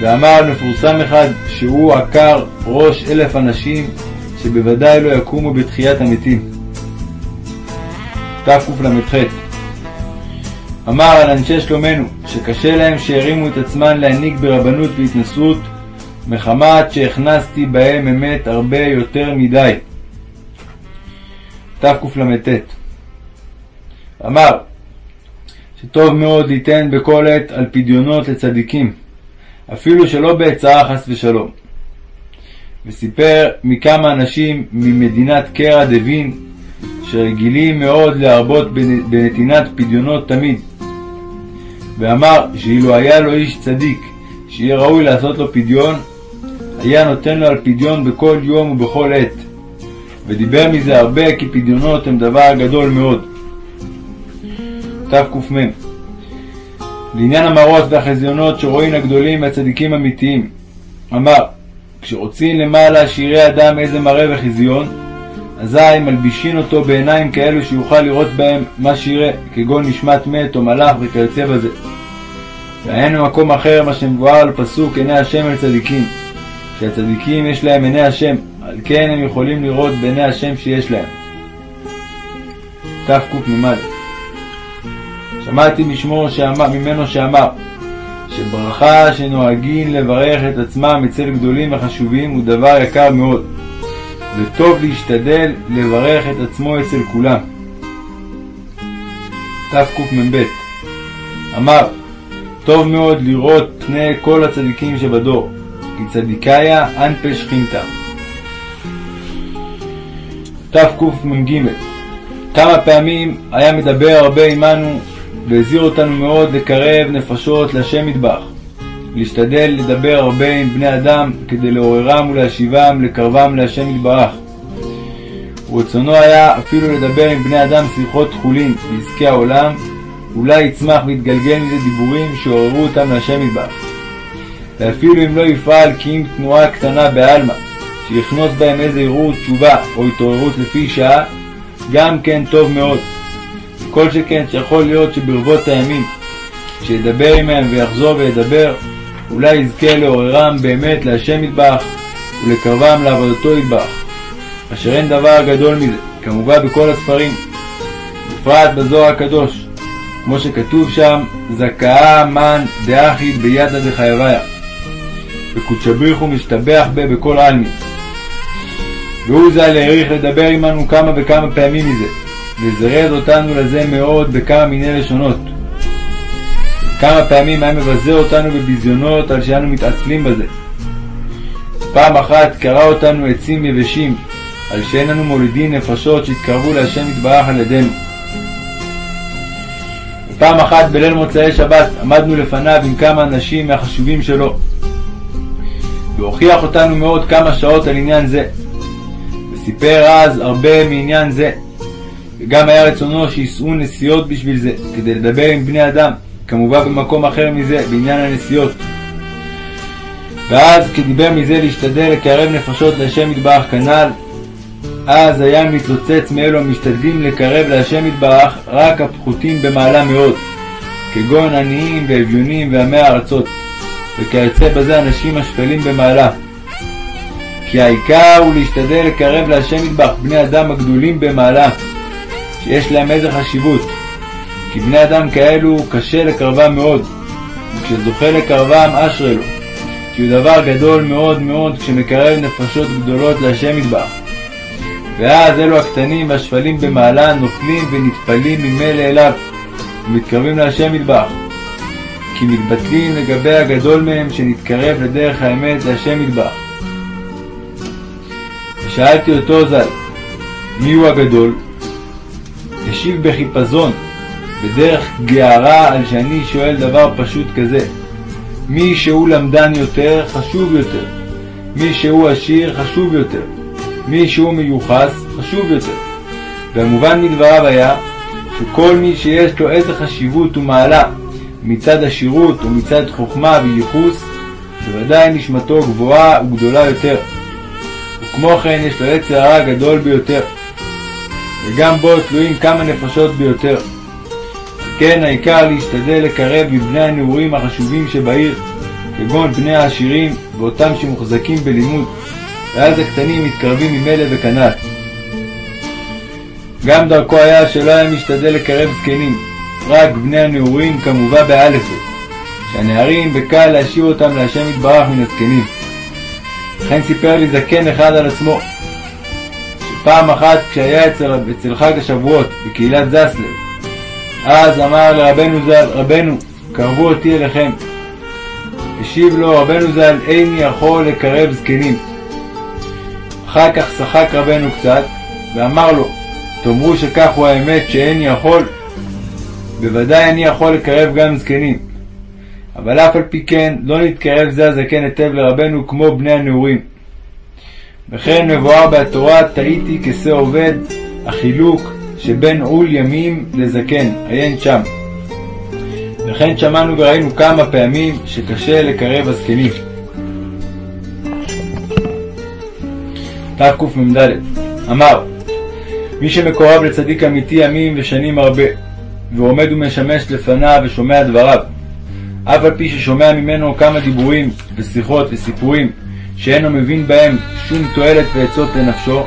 Speaker 1: ואמר מפורסם אחד שהוא עקר ראש אלף אנשים שבוודאי לא יקומו בתחיית המתים. תקל"ח אמר על אנשי שלומנו שקשה להם שהרימו את עצמם להנהיג ברבנות והתנשאות מחמת שהכנסתי בהם אמת הרבה יותר מדי. תקל"ט אמר שטוב מאוד ליתן בכל עת על פדיונות לצדיקים, אפילו שלא בעצרה חס ושלום. וסיפר מכמה אנשים ממדינת קרע דווין, שרגילים מאוד להרבות בנתינת פדיונות תמיד. ואמר שאילו היה לו איש צדיק שיהיה ראוי לעשות לו פדיון, היה נותן לו על פדיון בכל יום ובכל עת. ודיבר מזה הרבה כי פדיונות הם דבר גדול מאוד. תק"מ לעניין המראות והחזיונות שרואים הגדולים והצדיקים האמיתיים, אמר כשרוצים למעלה שיראה אדם איזה מראה וחזיון, אזי מלבישין אותו בעיניים כאלו שיוכל לראות בהם מה שיראה, כגון נשמת מת או מלאך וכיוצא בזה. ואין במקום אחר מה שמבואר על פסוק עיני השם אל צדיקים, שהצדיקים יש להם עיני השם, על כן הם יכולים לראות בעיני השם שיש להם. תקמ"א שמעתי משמו שאמר, ממנו שאמר שברכה שנוהגים לברך את עצמם אצל גדולים וחשובים הוא דבר יקר מאוד, וטוב להשתדל לברך את עצמו אצל כולם. תקמ"ב אמר טוב מאוד לראות פני כל הצדיקים שבדור, כי צדיקיה אנפה שכינתה. תקמ"ג כמה פעמים היה מדבר הרבה עמנו והזהיר אותנו מאוד לקרב נפשות להשם מטבח, להשתדל לדבר הרבה עם בני אדם כדי לעוררם ולהשיבם לקרבם להשם יתברך. ורצונו היה אפילו לדבר עם בני אדם שיחות תכולים בעסקי העולם, אולי יצמח ויתגלגל מזה דיבורים שעוררו אותם להשם יתברך. ואפילו אם לא יפעל כי אם תנועה קטנה בעלמא, שיכנוס בהם איזה ערעור תשובה או התעוררות לפי שעה, גם כן טוב מאוד. כל שכן שיכול להיות שברבות הימים, שידבר עמהם ויחזור וידבר, אולי יזכה לעוררם באמת להשם יתברך ולקרבם לעבודתו יתברך, אשר אין דבר גדול מזה, כמובן בכל הספרים, בפרט בזוהר הקדוש, כמו שכתוב שם, זכאה מן דאחית בידא דחייביה, וקודשא בריחו משתבח בה בכל עלמין. והוא ז"ל העריך לדבר עמנו כמה וכמה פעמים מזה, וזרז אותנו לזה מאוד בכמה מיני לשונות. כמה פעמים היה מבזה אותנו בביזיונות על שאנו מתעצלים בזה. פעם אחת קרא אותנו עצים יבשים, על שאין לנו מולידים נפשות שהתקרבו להשם יתברך על ידינו. ופעם אחת בליל מוצאי שבת עמדנו לפניו עם כמה אנשים מהחשובים שלו, והוכיח אותנו מאוד כמה שעות על עניין זה, וסיפר אז הרבה מעניין זה, וגם היה רצונו שייסעו נסיעות בשביל זה, כדי לדבר עם בני אדם, כמובן במקום אחר מזה, בעניין הנסיעות. ואז כדיבר מזה להשתדל לקרב נפשות להשם יתברך כנ"ל, אז היה מתלוצץ מאלו המשתדלים לקרב להשם יתברך רק הפחותים במעלה מאוד, כגון עניים ואביונים ועמי הארצות, וכיוצא בזה אנשים השפלים במעלה. כי העיקר הוא להשתדל לקרב להשם יתברך בני אדם הגדולים במעלה, שיש להם איזה חשיבות, כי בני אדם כאלו קשה לקרבם מאוד, וכשזוכה לקרבם אשרי לו, כי הוא דבר גדול מאוד מאוד כשמקרב נפשות גדולות להשם יתברך. ואז אלו הקטנים והשפלים במעלה נופלים ונטפלים ממילא אליו, ומתקרבים להשם יתברך. כי מתבטלים לגבי הגדול מהם שנתקרב לדרך האמת להשם יתברך. ושאלתי אותו ז"ל, מי הוא הגדול? השיב בחיפזון, בדרך גערה על שאני שואל דבר פשוט כזה. מי שהוא למדן יותר, חשוב יותר. מי שהוא עשיר, חשוב יותר. מי שהוא מיוחס, חשוב יותר. והמובן מדבריו היה שכל מי שיש לו איזה חשיבות ומעלה מצד עשירות ומצד חוכמה וייחוס, בוודאי נשמתו גבוהה וגדולה יותר. וכמו כן יש לו יצר הרע גדול ביותר. וגם בו תלויים כמה נפשות ביותר. כן העיקר להשתדל לקרב מבני הנעורים החשובים שבעיר, כגון בני העשירים ואותם שמוחזקים בלימוד, ואז הקטנים מתקרבים ממילא וכנ"ל. גם דרכו היה שלא היה משתדל לקרב זקנים, רק בני הנעורים כמובא באלף, שהנערים בקל להשאיר אותם להשם יתברך מן הזקנים. לכן סיפר לי זקן אחד על עצמו, פעם אחת כשהיה אצל, אצל חג השבועות בקהילת זסלב, אז אמר לרבנו ז"ל, רבנו, קרבו אותי אליכם. השיב לו רבנו ז"ל, איני יכול לקרב זקנים. אחר כך שחק רבנו קצת, ואמר לו, תאמרו שכך הוא האמת שאיני יכול, בוודאי אני יכול לקרב גם זקנים. אבל אף על פי כן לא נתקרב זה הזקן היטב לרבנו כמו בני הנעורים. וכן מבואר בתורה טעיתי כשה עובד, החילוק שבין עול ימים לזקן, עיין שם. וכן שמענו וראינו כמה פעמים שקשה לקרב הזקנים. תקמ"ד אמר מי שמקורב לצדיק אמיתי ימים ושנים הרבה, ועומד ומשמש לפניו ושומע דבריו, אף על פי ששומע ממנו כמה דיבורים ושיחות וסיפורים שאינו מבין בהם שום תועלת ועצות לנפשו,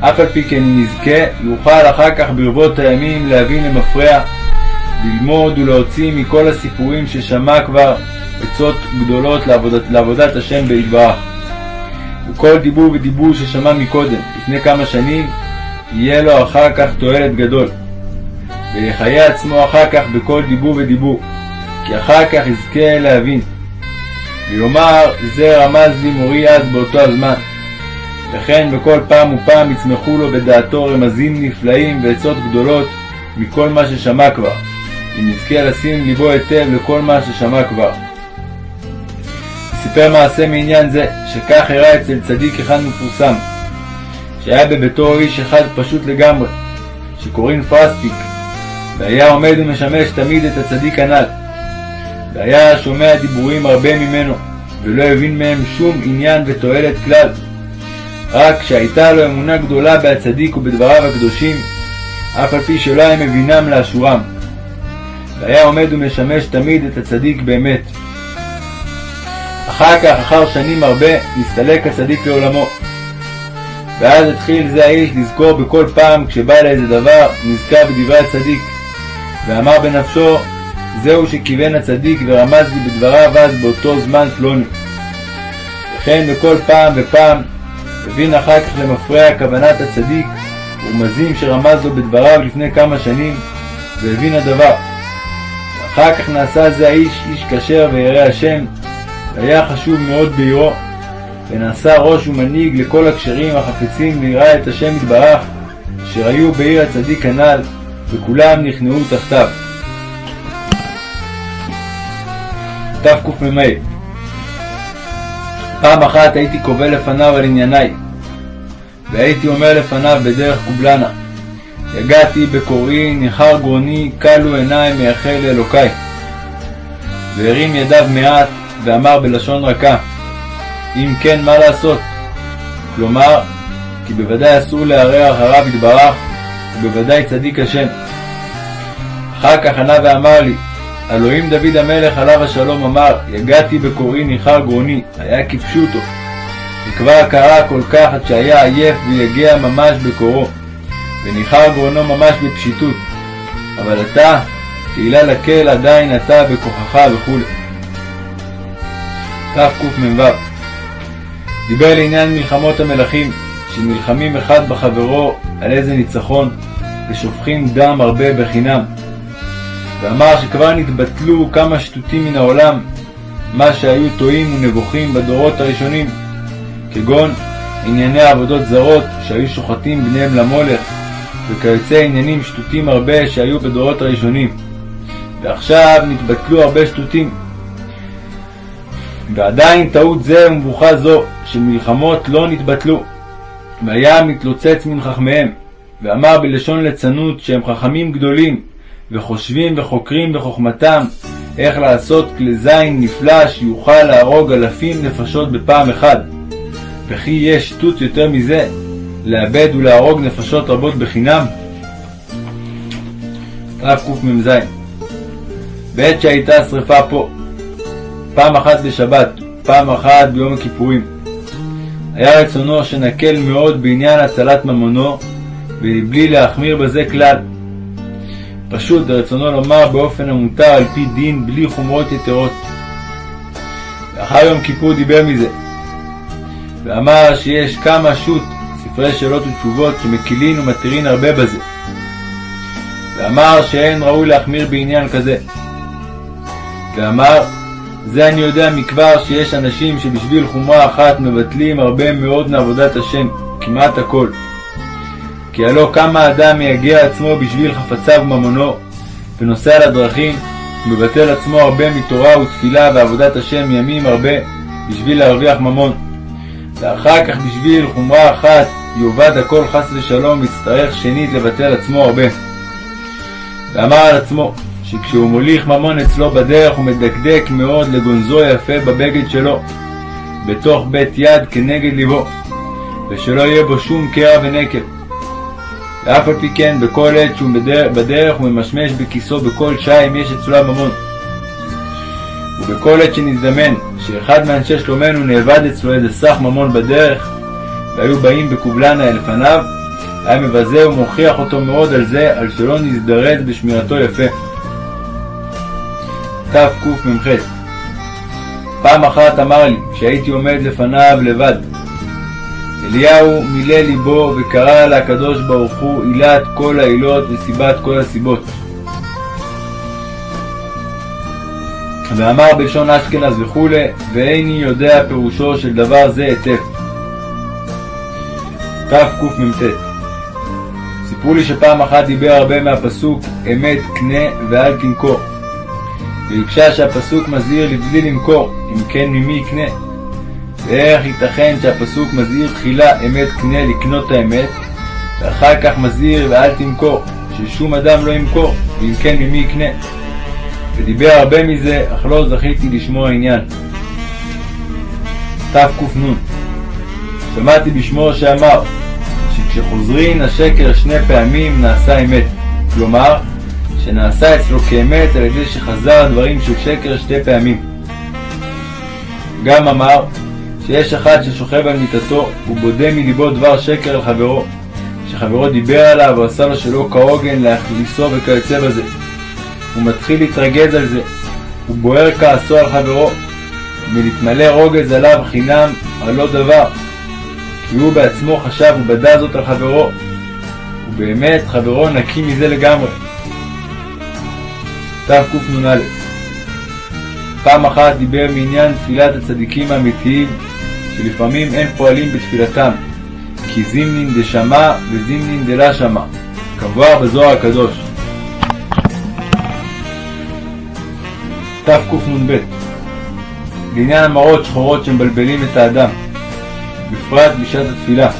Speaker 1: אף על פי כן אם יזכה, יוכל אחר כך ברבות הימים להבין למפרע, ללמוד ולהוציא מכל הסיפורים ששמע כבר עצות גדולות לעבודת, לעבודת השם ביתברך. וכל דיבור ודיבור ששמע מקודם, לפני כמה שנים, יהיה לו אחר כך תועלת גדול. ויחיה עצמו אחר כך בכל דיבור ודיבור, כי אחר כך יזכה להבין. ויאמר, זה רמז לי מורי אז באותו הזמן. וכן בכל פעם ופעם יצמחו לו בדעתו רמזים נפלאים ועצות גדולות מכל מה ששמע כבר, אם יזכה לשים ליבו היטב לכל מה ששמע כבר. סיפר מעשה מעניין זה, שכך אירע אצל צדיק אחד מפורסם, שהיה בביתו איש אחד פשוט לגמרי, שקוראים פרסטיק, והיה עומד ומשמש תמיד את הצדיק הנ"ל. והיה שומע דיבורים הרבה ממנו, ולא הבין מהם שום עניין ותועלת כלל. רק שהייתה לו אמונה גדולה בהצדיק ובדבריו הקדושים, אף על פי שלא היה מבינם לאשורם. והיה עומד ומשמש תמיד את הצדיק באמת. אחר כך, אחר שנים הרבה, נסתלק הצדיק לעולמו. ואז התחיל זה האיש לזכור בכל פעם כשבא לאיזה דבר, נזכר בדברי הצדיק, ואמר בנפשו, זהו שכיוון הצדיק ורמז לי בדבריו אז באותו זמן פלוני. וכן בכל פעם ופעם הבין אחר כך למפרע כוונת הצדיק ורמזים שרמז לו בדבריו לפני כמה שנים, והבין הדבר. ואחר כך נעשה זה האיש איש כשר וירא השם, והיה חשוב מאוד בעירו, ונעשה ראש ומנהיג לכל הכשרים החפצים ליראה את השם יתברך, אשר היו בעיר הצדיק הנ"ל, וכולם נכנעו תחתיו. תקמ"ה פעם אחת הייתי קובל לפניו על ענייניי, והייתי אומר לפניו בדרך קובלנה, יגעתי בקוראי, ניחר גרוני, כלו עיניי מייחל לאלוקי. והרים ידיו מעט, ואמר בלשון רכה, אם כן, מה לעשות? כלומר, כי בוודאי אסור לערער אחריו יתברך, ובוודאי צדיק השם. אחר כך ענה ואמר לי, אלוהים דוד המלך עליו השלום אמר, יגעתי בקוראי ניחר גרוני, היה כפשוטו. וכבר קרא כל כך עד שהיה עייף ויגע ממש בקורו, וניחר גרונו ממש בפשיטות. אבל אתה, תהילה לקל עדיין אתה בכוחך וכו'. תקמ"ו דיבר לעניין מלחמות המלכים, שנלחמים אחד בחברו על איזה ניצחון, ושופכים דם הרבה בחינם. ואמר שכבר נתבטלו כמה שטותים מן העולם, מה שהיו טועים ונבוכים בדורות הראשונים, כגון ענייני עבודות זרות שהיו שוחטים בניהם למולך, וכיוצא עניינים שטותים הרבה שהיו בדורות הראשונים. ועכשיו נתבטלו הרבה שטותים. ועדיין טעות זה ומבוכה זו, שמלחמות לא נתבטלו. והיה מתלוצץ מן חכמיהם, ואמר בלשון ליצנות שהם חכמים גדולים, וחושבים וחוקרים בחוכמתם איך לעשות כלי זין נפלא שיוכל להרוג אלפים נפשות בפעם אחת. וכי יש שטות יותר מזה, לאבד ולהרוג נפשות רבות בחינם? תקמ"ז בעת שהייתה שרפה פה, פעם אחת בשבת, פעם אחת ביום הכיפורים. היה רצונו שנקל מאוד בעניין הצלת ממונו, ובלי להחמיר בזה כלל. פשוט רצונו לומר באופן המותר על פי דין, בלי חומרות יתרות. לאחר יום כיפור דיבר מזה, ואמר שיש כמה שו"ת, ספרי שאלות ותשובות, שמקילין ומתירין הרבה בזה. ואמר שאין ראוי להחמיר בעניין כזה. ואמר, זה אני יודע מכבר שיש אנשים שבשביל חומרה אחת מבטלים הרבה מאוד מעבודת השם, כמעט הכל. כי הלא כמה אדם מייגע עצמו בשביל חפציו וממונו, ונוסע לדרכים, ומבטל עצמו הרבה מתורה ותפילה ועבודת השם ימים הרבה בשביל להרוויח ממון. ואחר כך בשביל חומרה אחת יאבד הכל חס ושלום ויצטרך שנית לבטל עצמו הרבה. ואמר על עצמו שכשהוא מוליך ממון אצלו בדרך הוא מדקדק מאוד לגונזו יפה בבגד שלו בתוך בית יד כנגד ליבו ושלא יהיה בו שום קרע ונקב. ואף על פי כן בכל עת שהוא בדרך, בדרך הוא ממשמש בכיסו בכל שעה אם יש אצלו הממון. ובכל עת שנזדמן שאחד מאנשי שלומנו נאבד אצלו איזה סך ממון בדרך, והיו באים בקובלנה אל לפניו, היה מבזה ומוכיח אותו מאוד על זה, על שלא נזדרז בשמירתו יפה. תקמ"ח פעם אחת אמר לי, כשהייתי עומד לפניו לבד, אליהו מילא ליבו וקרא לקדוש ברוך הוא עילת כל העילות וסיבת כל הסיבות. ואמר בלשון אשכנז וכולי, ואיני יודע פירושו של דבר זה היטב. תקמ"ט סיפרו לי שפעם אחת דיבר הרבה מהפסוק אמת קנה ואל תמכור. והקשה שהפסוק מזהיר לבלי למכור, אם כן ממי יקנה? ואיך ייתכן שהפסוק מזהיר תחילה אמת קנה לקנות האמת, ואחר כך מזהיר ואל תמכור, ששום אדם לא ימכור, ואם כן ממי יקנה? ודיבר הרבה מזה, אך לא זכיתי לשמוע עניין. תקנ שמעתי בשמו שאמר שכשחוזרין השקר שני פעמים נעשה אמת, כלומר שנעשה אצלו כאמת על ידי שחזר דברים של שקר שתי פעמים. גם אמר שיש אחד ששוכב על מיטתו ובודה מליבו דבר שקר על חברו, שחברו דיבר עליו ועשה לו שלא כהוגן להכניסו וכיוצא בזה. הוא מתחיל להתרגז על זה, הוא בוער כעסו על חברו, ולהתמלא רוגז עליו חינם על לא דבר, כי הוא בעצמו חשב ובדה זאת על חברו, ובאמת חברו נקי מזה לגמרי. תקנ"א פעם אחת דיבר מעניין תפילת הצדיקים האמיתיים, שלפעמים אין פועלים בתפילתם, כי זימנין דשמע וזימנין דלה שמע, כמבואר בזוהר הקדוש. תקנ"ב לעניין המראות שחורות שמבלבלים את האדם, בפרט בשעת התפילה.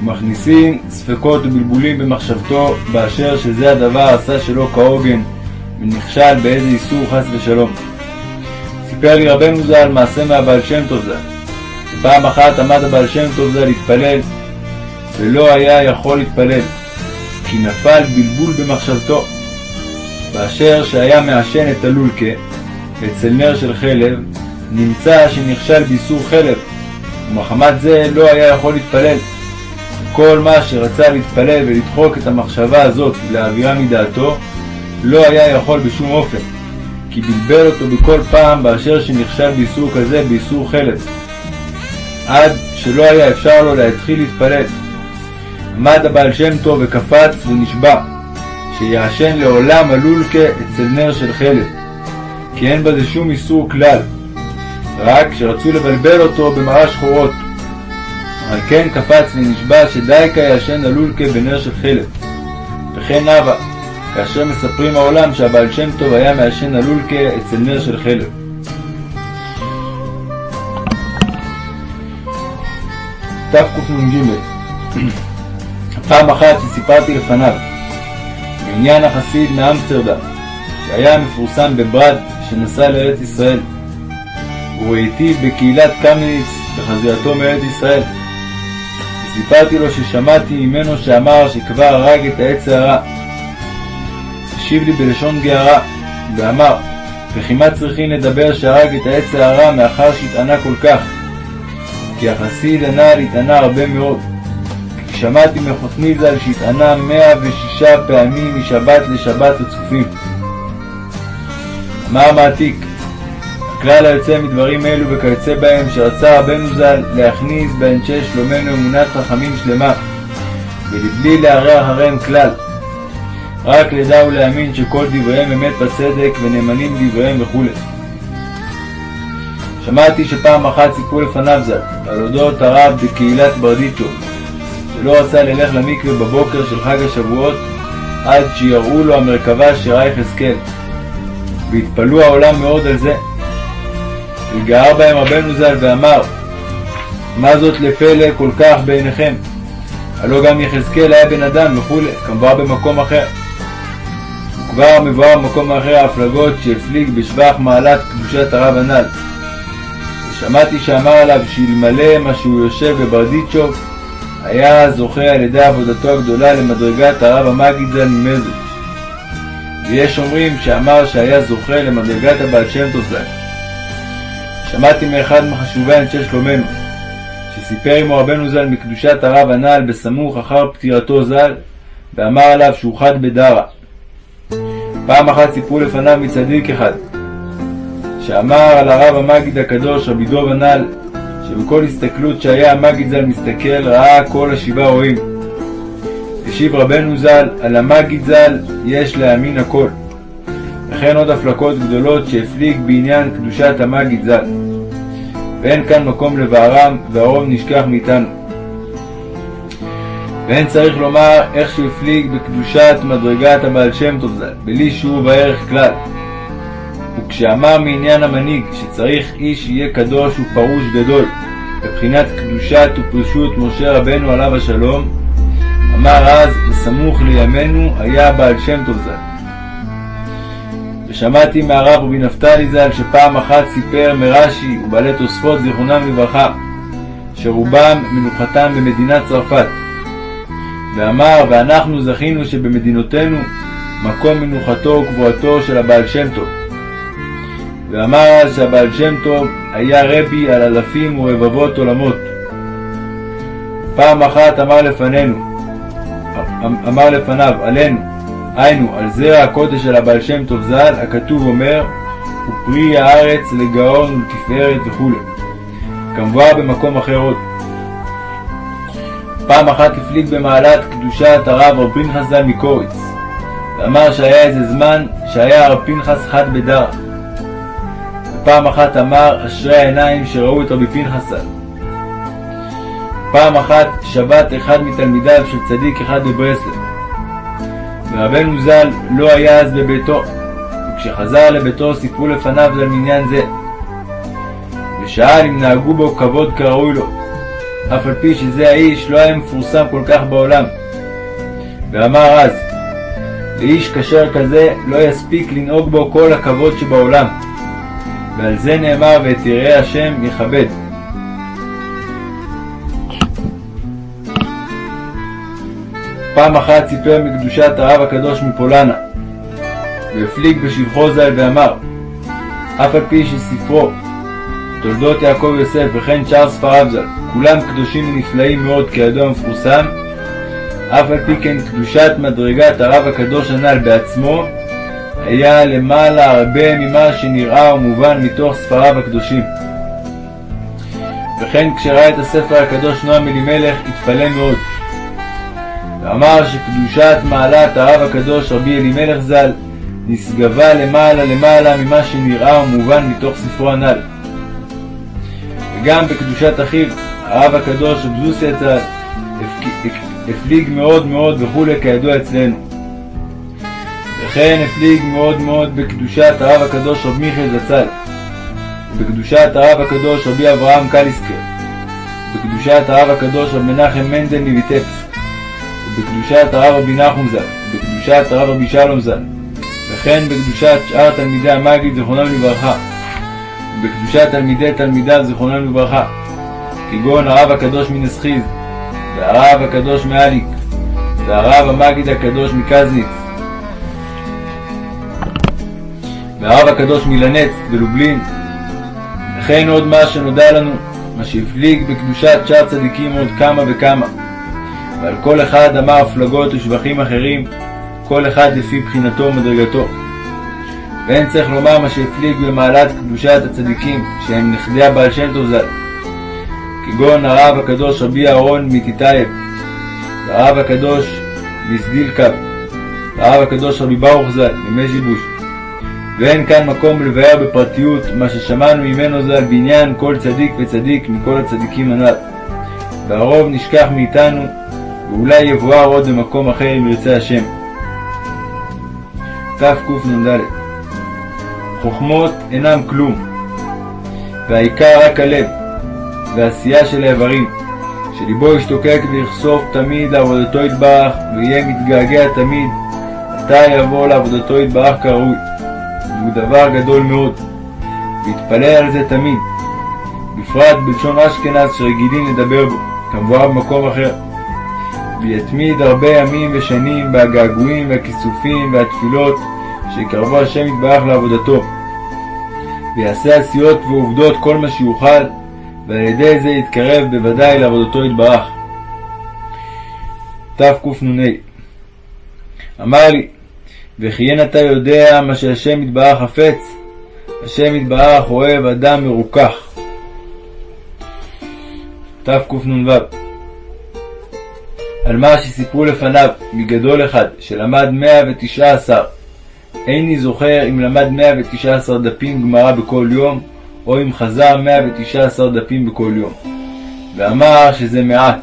Speaker 1: ומכניסים ספקות ובלבולים במחשבתו באשר שזה הדבר עשה שלא כהוגן ונכשל באיזה איסור חס ושלום. סיפר לי רבנו ז"ל מעשה מהבעל שם טוב ז"ל. פעם אחת עמד הבעל שם טוב ז"ל להתפלל, ולא היה יכול להתפלל, כי נפל בלבול במחשבתו. באשר שהיה מעשן את הלולקה, אצל נר של חלב, נמצא שנכשל באיסור חלב, ומחמת זה לא היה יכול להתפלל. כל מה שרצה להתפלל ולדחוק את המחשבה הזאת ולהעבירה מדעתו, לא היה יכול בשום אופן, כי בלבל אותו בכל פעם באשר שנכשל באיסור כזה באיסור חלף, עד שלא היה אפשר לו להתחיל להתפלל. עמד הבעל שם טוב וקפץ ונשבע, שיעשן לעולם הלולקה אצל נר של חלף, כי אין בזה שום איסור כלל, רק שרצו לבלבל אותו במראה שחורות. על כן קפץ ונשבע שדייקה יעשן הלולקה בנר של חלף. וכן נאווה, כאשר מספרים העולם שהבעל שם טוב היה מעשן הלולקה אצל נר של חלב. תקנ"ג. פעם אחת שסיפרתי לפניו בעניין החסיד מאמסטרדם שהיה מפורסם בברד שנסע לארץ ישראל. וראיתי בקהילת קמניץ בחזירתו מארץ ישראל. וסיפרתי לו ששמעתי ממנו שאמר שכבר הרג את העץ הרע השיב לי בלשון גערה, ואמר, וכמעט צריכים לדבר שהרג את העץ הרע מאחר שהתענה כל כך, כי החסיד הנ"ל התענה הרבה מאוד. שמעתי מחותני ז"ל שהתענה מאה ושישה פעמים משבת לשבת רצופים. אמר מעתיק, הכלל היוצא מדברים אלו וכיוצא בהם, שרצה רבנו ז"ל להכניס באנשי שלומנו אמונת חכמים שלמה, ולבלי לערער אחריהם כלל. רק לדע ולהאמין שכל דבריהם אמת בצדק ונאמנים דבריהם וכו'. שמעתי שפעם אחת סיפרו לפניו ז"ל על אודות הרב בקהילת ברדיצ'ו, שלא רצה ללך למקווה בבוקר של חג השבועות עד שיראו לו המרכבה שראה יחזקאל. והתפלאו העולם מאוד על זה. וגער בהם רבנו ז"ל ואמר, מה זאת לפלא כל כך בעיניכם? הלא גם יחזקאל היה בן אדם וכולי, כמבואר במקום אחר. וכבר מבואר במקום אחר ההפלגות שהפליג בשבח מעלת קדושת הרב הנ"ל. ושמעתי שאמר עליו שאלמלא מה שהוא יושב בברדיצ'וב, היה זוכה על ידי עבודתו הגדולה למדרגת הרב המגיד ז"ל ממזריץ'. ויש אומרים שאמר שהיה זוכה למדרגת הבעל שם טוב ז"ל. שמעתי מאחד מחשובי אנשי שלומנו, שסיפר עמו רבנו ז"ל מקדושת הרב הנ"ל בסמוך אחר פטירתו ז"ל, ואמר עליו שהוא חד בדרה. פעם אחת סיפרו לפניו מצדיק אחד, שאמר על הרב המגיד הקדוש רבי דוב הנ"ל, שבכל הסתכלות שהיה המגיד ז"ל מסתכל ראה כל השבעה רואים. השיב רבנו ז"ל, על המגיד ז"ל יש להאמין הכל. וכן עוד הפלקות גדולות שהפליג בעניין קדושת המגיד ז"ל. ואין כאן מקום לבערם, והרוב נשכח מאיתנו. ואין צריך לומר איך שהפליג בקדושת מדרגת הבעל שם טוב ז"ל, בלי שיעור וערך כלל. וכשאמר מעניין המנהיג שצריך איש יהיה קדוש ופרוש גדול, בבחינת קדושת ופרישות משה רבנו עליו השלום, אמר אז, בסמוך לימינו, היה בעל שם טוב ז"ל. ושמעתי מהרב רבי נפתלי ז"ל שפעם אחת סיפר מרש"י ובעלי תוספות זיכרונם לברכה, שרובם מנוחתם במדינת צרפת. ואמר, ואנחנו זכינו שבמדינותינו מקום מנוחתו וקבועתו של הבעל שם טוב. ואמר שהבעל שם טוב היה רבי על אלפים ורבבות עולמות. פעם אחת אמר לפנינו, אמר לפניו, עלינו, היינו, על זרע הקודש של הבעל שם טוב ז"ל, הכתוב אומר, ופרי הארץ לגאון ולתפארת וכו'. כמובן במקום אחר עוד. פעם אחת הפליג במעלת קדושת הרב רב פנחס ז"ל מקוריץ, ואמר שהיה איזה זמן שהיה הרב פנחס חד בדרך. פעם אחת אמר אשרי העיניים שראו את רבי פנחס ז"ל. פעם אחת שבת אחד מתלמידיו של צדיק אחד בברסלב. ורבנו ז"ל לא היה אז בביתו, וכשחזר לביתו סיפרו לפניו על מניין זה. ושאל אם נהגו בו כבוד כראוי לו, אף על פי שזה האיש לא היה מפורסם כל כך בעולם. ואמר אז, לאיש כשר כזה לא יספיק לנהוג בו כל הכבוד שבעולם. ועל זה נאמר ואת יראי השם יכבד. פעם אחת סיפר מקדושת הרב הקדוש מפולנה, והפליג בשבחו ז"ל ואמר, אף על פי שספרו תולדות יעקב יוסף וכן שאר ספריו ז"ל, כולם קדושים ונפלאים מאוד כידוע המפורסם, אף על פי כן קדושת מדרגת הרב הקדוש הנ"ל בעצמו היה למעלה הרבה ממה שנראה ומובן מתוך ספריו הקדושים. וכן כשראה את הספר הקדוש נועם אלימלך התפלא מאוד. ואמר שקדושת מעלת הרב הקדוש רבי אלימלך ז"ל נשגבה למעלה למעלה ממה שנראה ומובן מתוך ספרו הנ"ל. וגם בקדושת אחיו, הרב הקדוש רב זוסיה ז"ל, הפליג מאוד מאוד וכולי כידוע אצלנו. וכן הפליג מאוד מאוד בקדושת הרב הקדוש רב מיכאל זצ"ל, ובקדושת הרב הקדוש רבי אברהם קליסקר, ובקדושת הרב הקדוש רב מנחם מנדל מויטפסק, ובקדושת הרב רבי נחום ז"ל, ובקדושת הרב רבי שלום ז"ל, וכן בקדושת שאר תלמידי המגיד זיכרונם לברכה, ובקדושת תלמידי תלמידיו זיכרונם לברכה, כגון הרב הקדוש מנסחיז, והרב הקדוש מאליק, והרב המגיד הקדוש מקזניץ, והרב הקדוש מלנץ ולובלין, וכן עוד מה שנודע לנו, מה שהפליג בקדושת שאר צדיקים עוד כמה וכמה, ועל כל אחד אמר הפלגות ושבחים אחרים, כל אחד לפי בחינתו ומדרגתו. ואין צריך לומר מה שהפליג במעלת קדושת הצדיקים, שהם נכדי הבעל שם טוב ז"ל, כגון הרב הקדוש רבי אהרון מטיטייב, והרב הקדוש מסדילקב, והרב הקדוש רבי ברוך ז"ל ממז'יבוש, ואין כאן מקום לבאר בפרטיות מה ששמענו ממנו ז"ל בעניין כל צדיק וצדיק מכל הצדיקים הנ"ל. והרוב נשכח מאיתנו, ואולי יבואר עוד במקום אחר אם ירצה השם. תקנ"ד חוכמות אינם כלום, והעיקר רק הלב, ועשייה של האיברים, שליבו ישתוקק ויחשוף תמיד לעבודתו יתברך, ויהיה מתגעגע תמיד, עתה יבוא לעבודתו יתברך כראוי, והוא דבר גדול מאוד, ויתפלל על זה תמיד, בפרט בלשון אשכנז שרגילים לדבר בו, כמובן במקום אחר. ויתמיד הרבה ימים ושנים בהגעגועים והכיסופים והתפילות שיקרבו השם יתברך לעבודתו. ויעשה עשיות ועובדות כל מה שיוכל, ועל ידי זה יתקרב בוודאי לעבודתו יתברך. תקנ"ה אמר לי, וכי אין אתה יודע מה שהשם יתברך חפץ? השם יתברך אוהב אדם מרוכך. תקנ"ו על מה שסיפרו לפניו מגדול אחד שלמד מאה ותשע עשר איני זוכר אם למד מאה ותשע עשר דפים גמרא בכל יום או אם חזר מאה ותשע עשר דפים בכל יום ואמר שזה מעט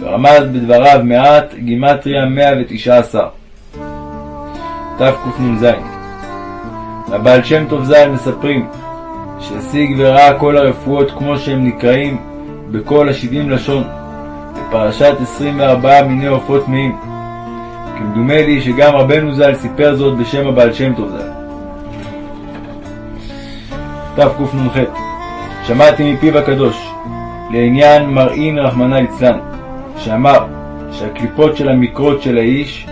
Speaker 1: ורמז בדבריו מעט גימטריה מאה ותשע עשר תקנ"ז הבעל שם טוב ז"ל מספרים שהשיג וראה כל הרפואות כמו שהם נקראים בכל השבעים לשון, בפרשת עשרים וארבעה מיני עופות טמאים. כמדומה לי שגם רבנו ז"ל סיפר זאת בשם הבעל שם טוב ז"ל. תקנ"ח שמעתי מפיו הקדוש לעניין מראין רחמנא ליצלן, שאמר שהקליפות של המקרות של האיש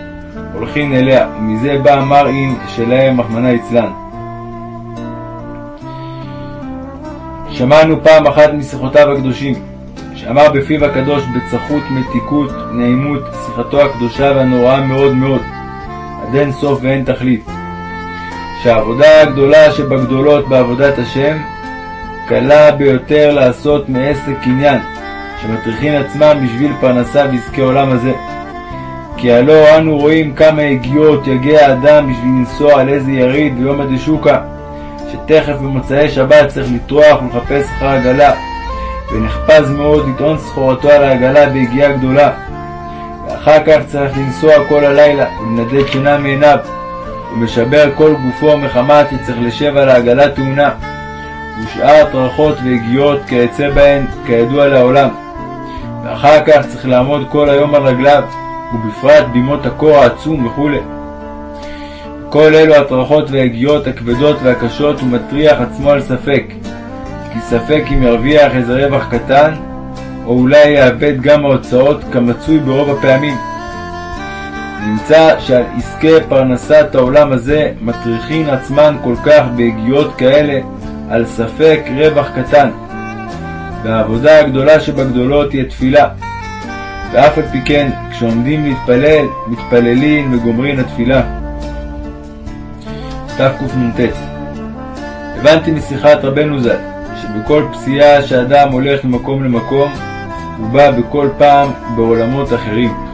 Speaker 1: הולכים אליה, ומזה בא מראין שלהם רחמנא ליצלן. שמענו פעם אחת משיחותיו הקדושים, שאמר בפיו הקדוש בצחות, מתיקות, נעימות, שיחתו הקדושה והנוראה מאוד מאוד, עד אין סוף ואין תכלית, שהעבודה הגדולה שבגדולות בעבודת השם, קלה ביותר לעשות מעסק קניין, שמטריחין עצמם בשביל פרנסה ועסקי עולם הזה. כי הלא אנו רואים כמה הגיעות יגיע האדם בשביל לנסוע על איזה יריד ביום הדשוקה, שתכף במוצאי שבת צריך לטרוח ולחפש אחר עגלה, ונחפז מאוד לטעון סחורתו על העגלה ביגיעה גדולה. ואחר כך צריך לנסוע כל הלילה ולנדד שינה מעיניו, ומשבר כל גופו מחמת שצריך על העגלה תאונה, ושאר טרחות והגיעות כיצא בהן כידוע לעולם. ואחר כך צריך לעמוד כל היום על רגליו, ובפרט בימות הקור העצום וכולי. כל אלו הטרחות והגיעות הכבדות והקשות הוא מטריח עצמו על ספק, כי ספק אם ירוויח איזה רווח קטן, או אולי יאבד גם ההוצאות כמצוי ברוב הפעמים. נמצא שעל עסקי פרנסת העולם הזה מטריחין עצמן כל כך בהגיעות כאלה על ספק רווח קטן. והעבודה הגדולה שבגדולות היא התפילה. ואף על פי כן, כשעומדים להתפלל, מתפללים וגומרים לתפילה. תקנ"ט הבנתי משיחת רבנו ז"ל, שבכל פסיעה שאדם הולך ממקום למקום, הוא בא בכל פעם בעולמות אחרים.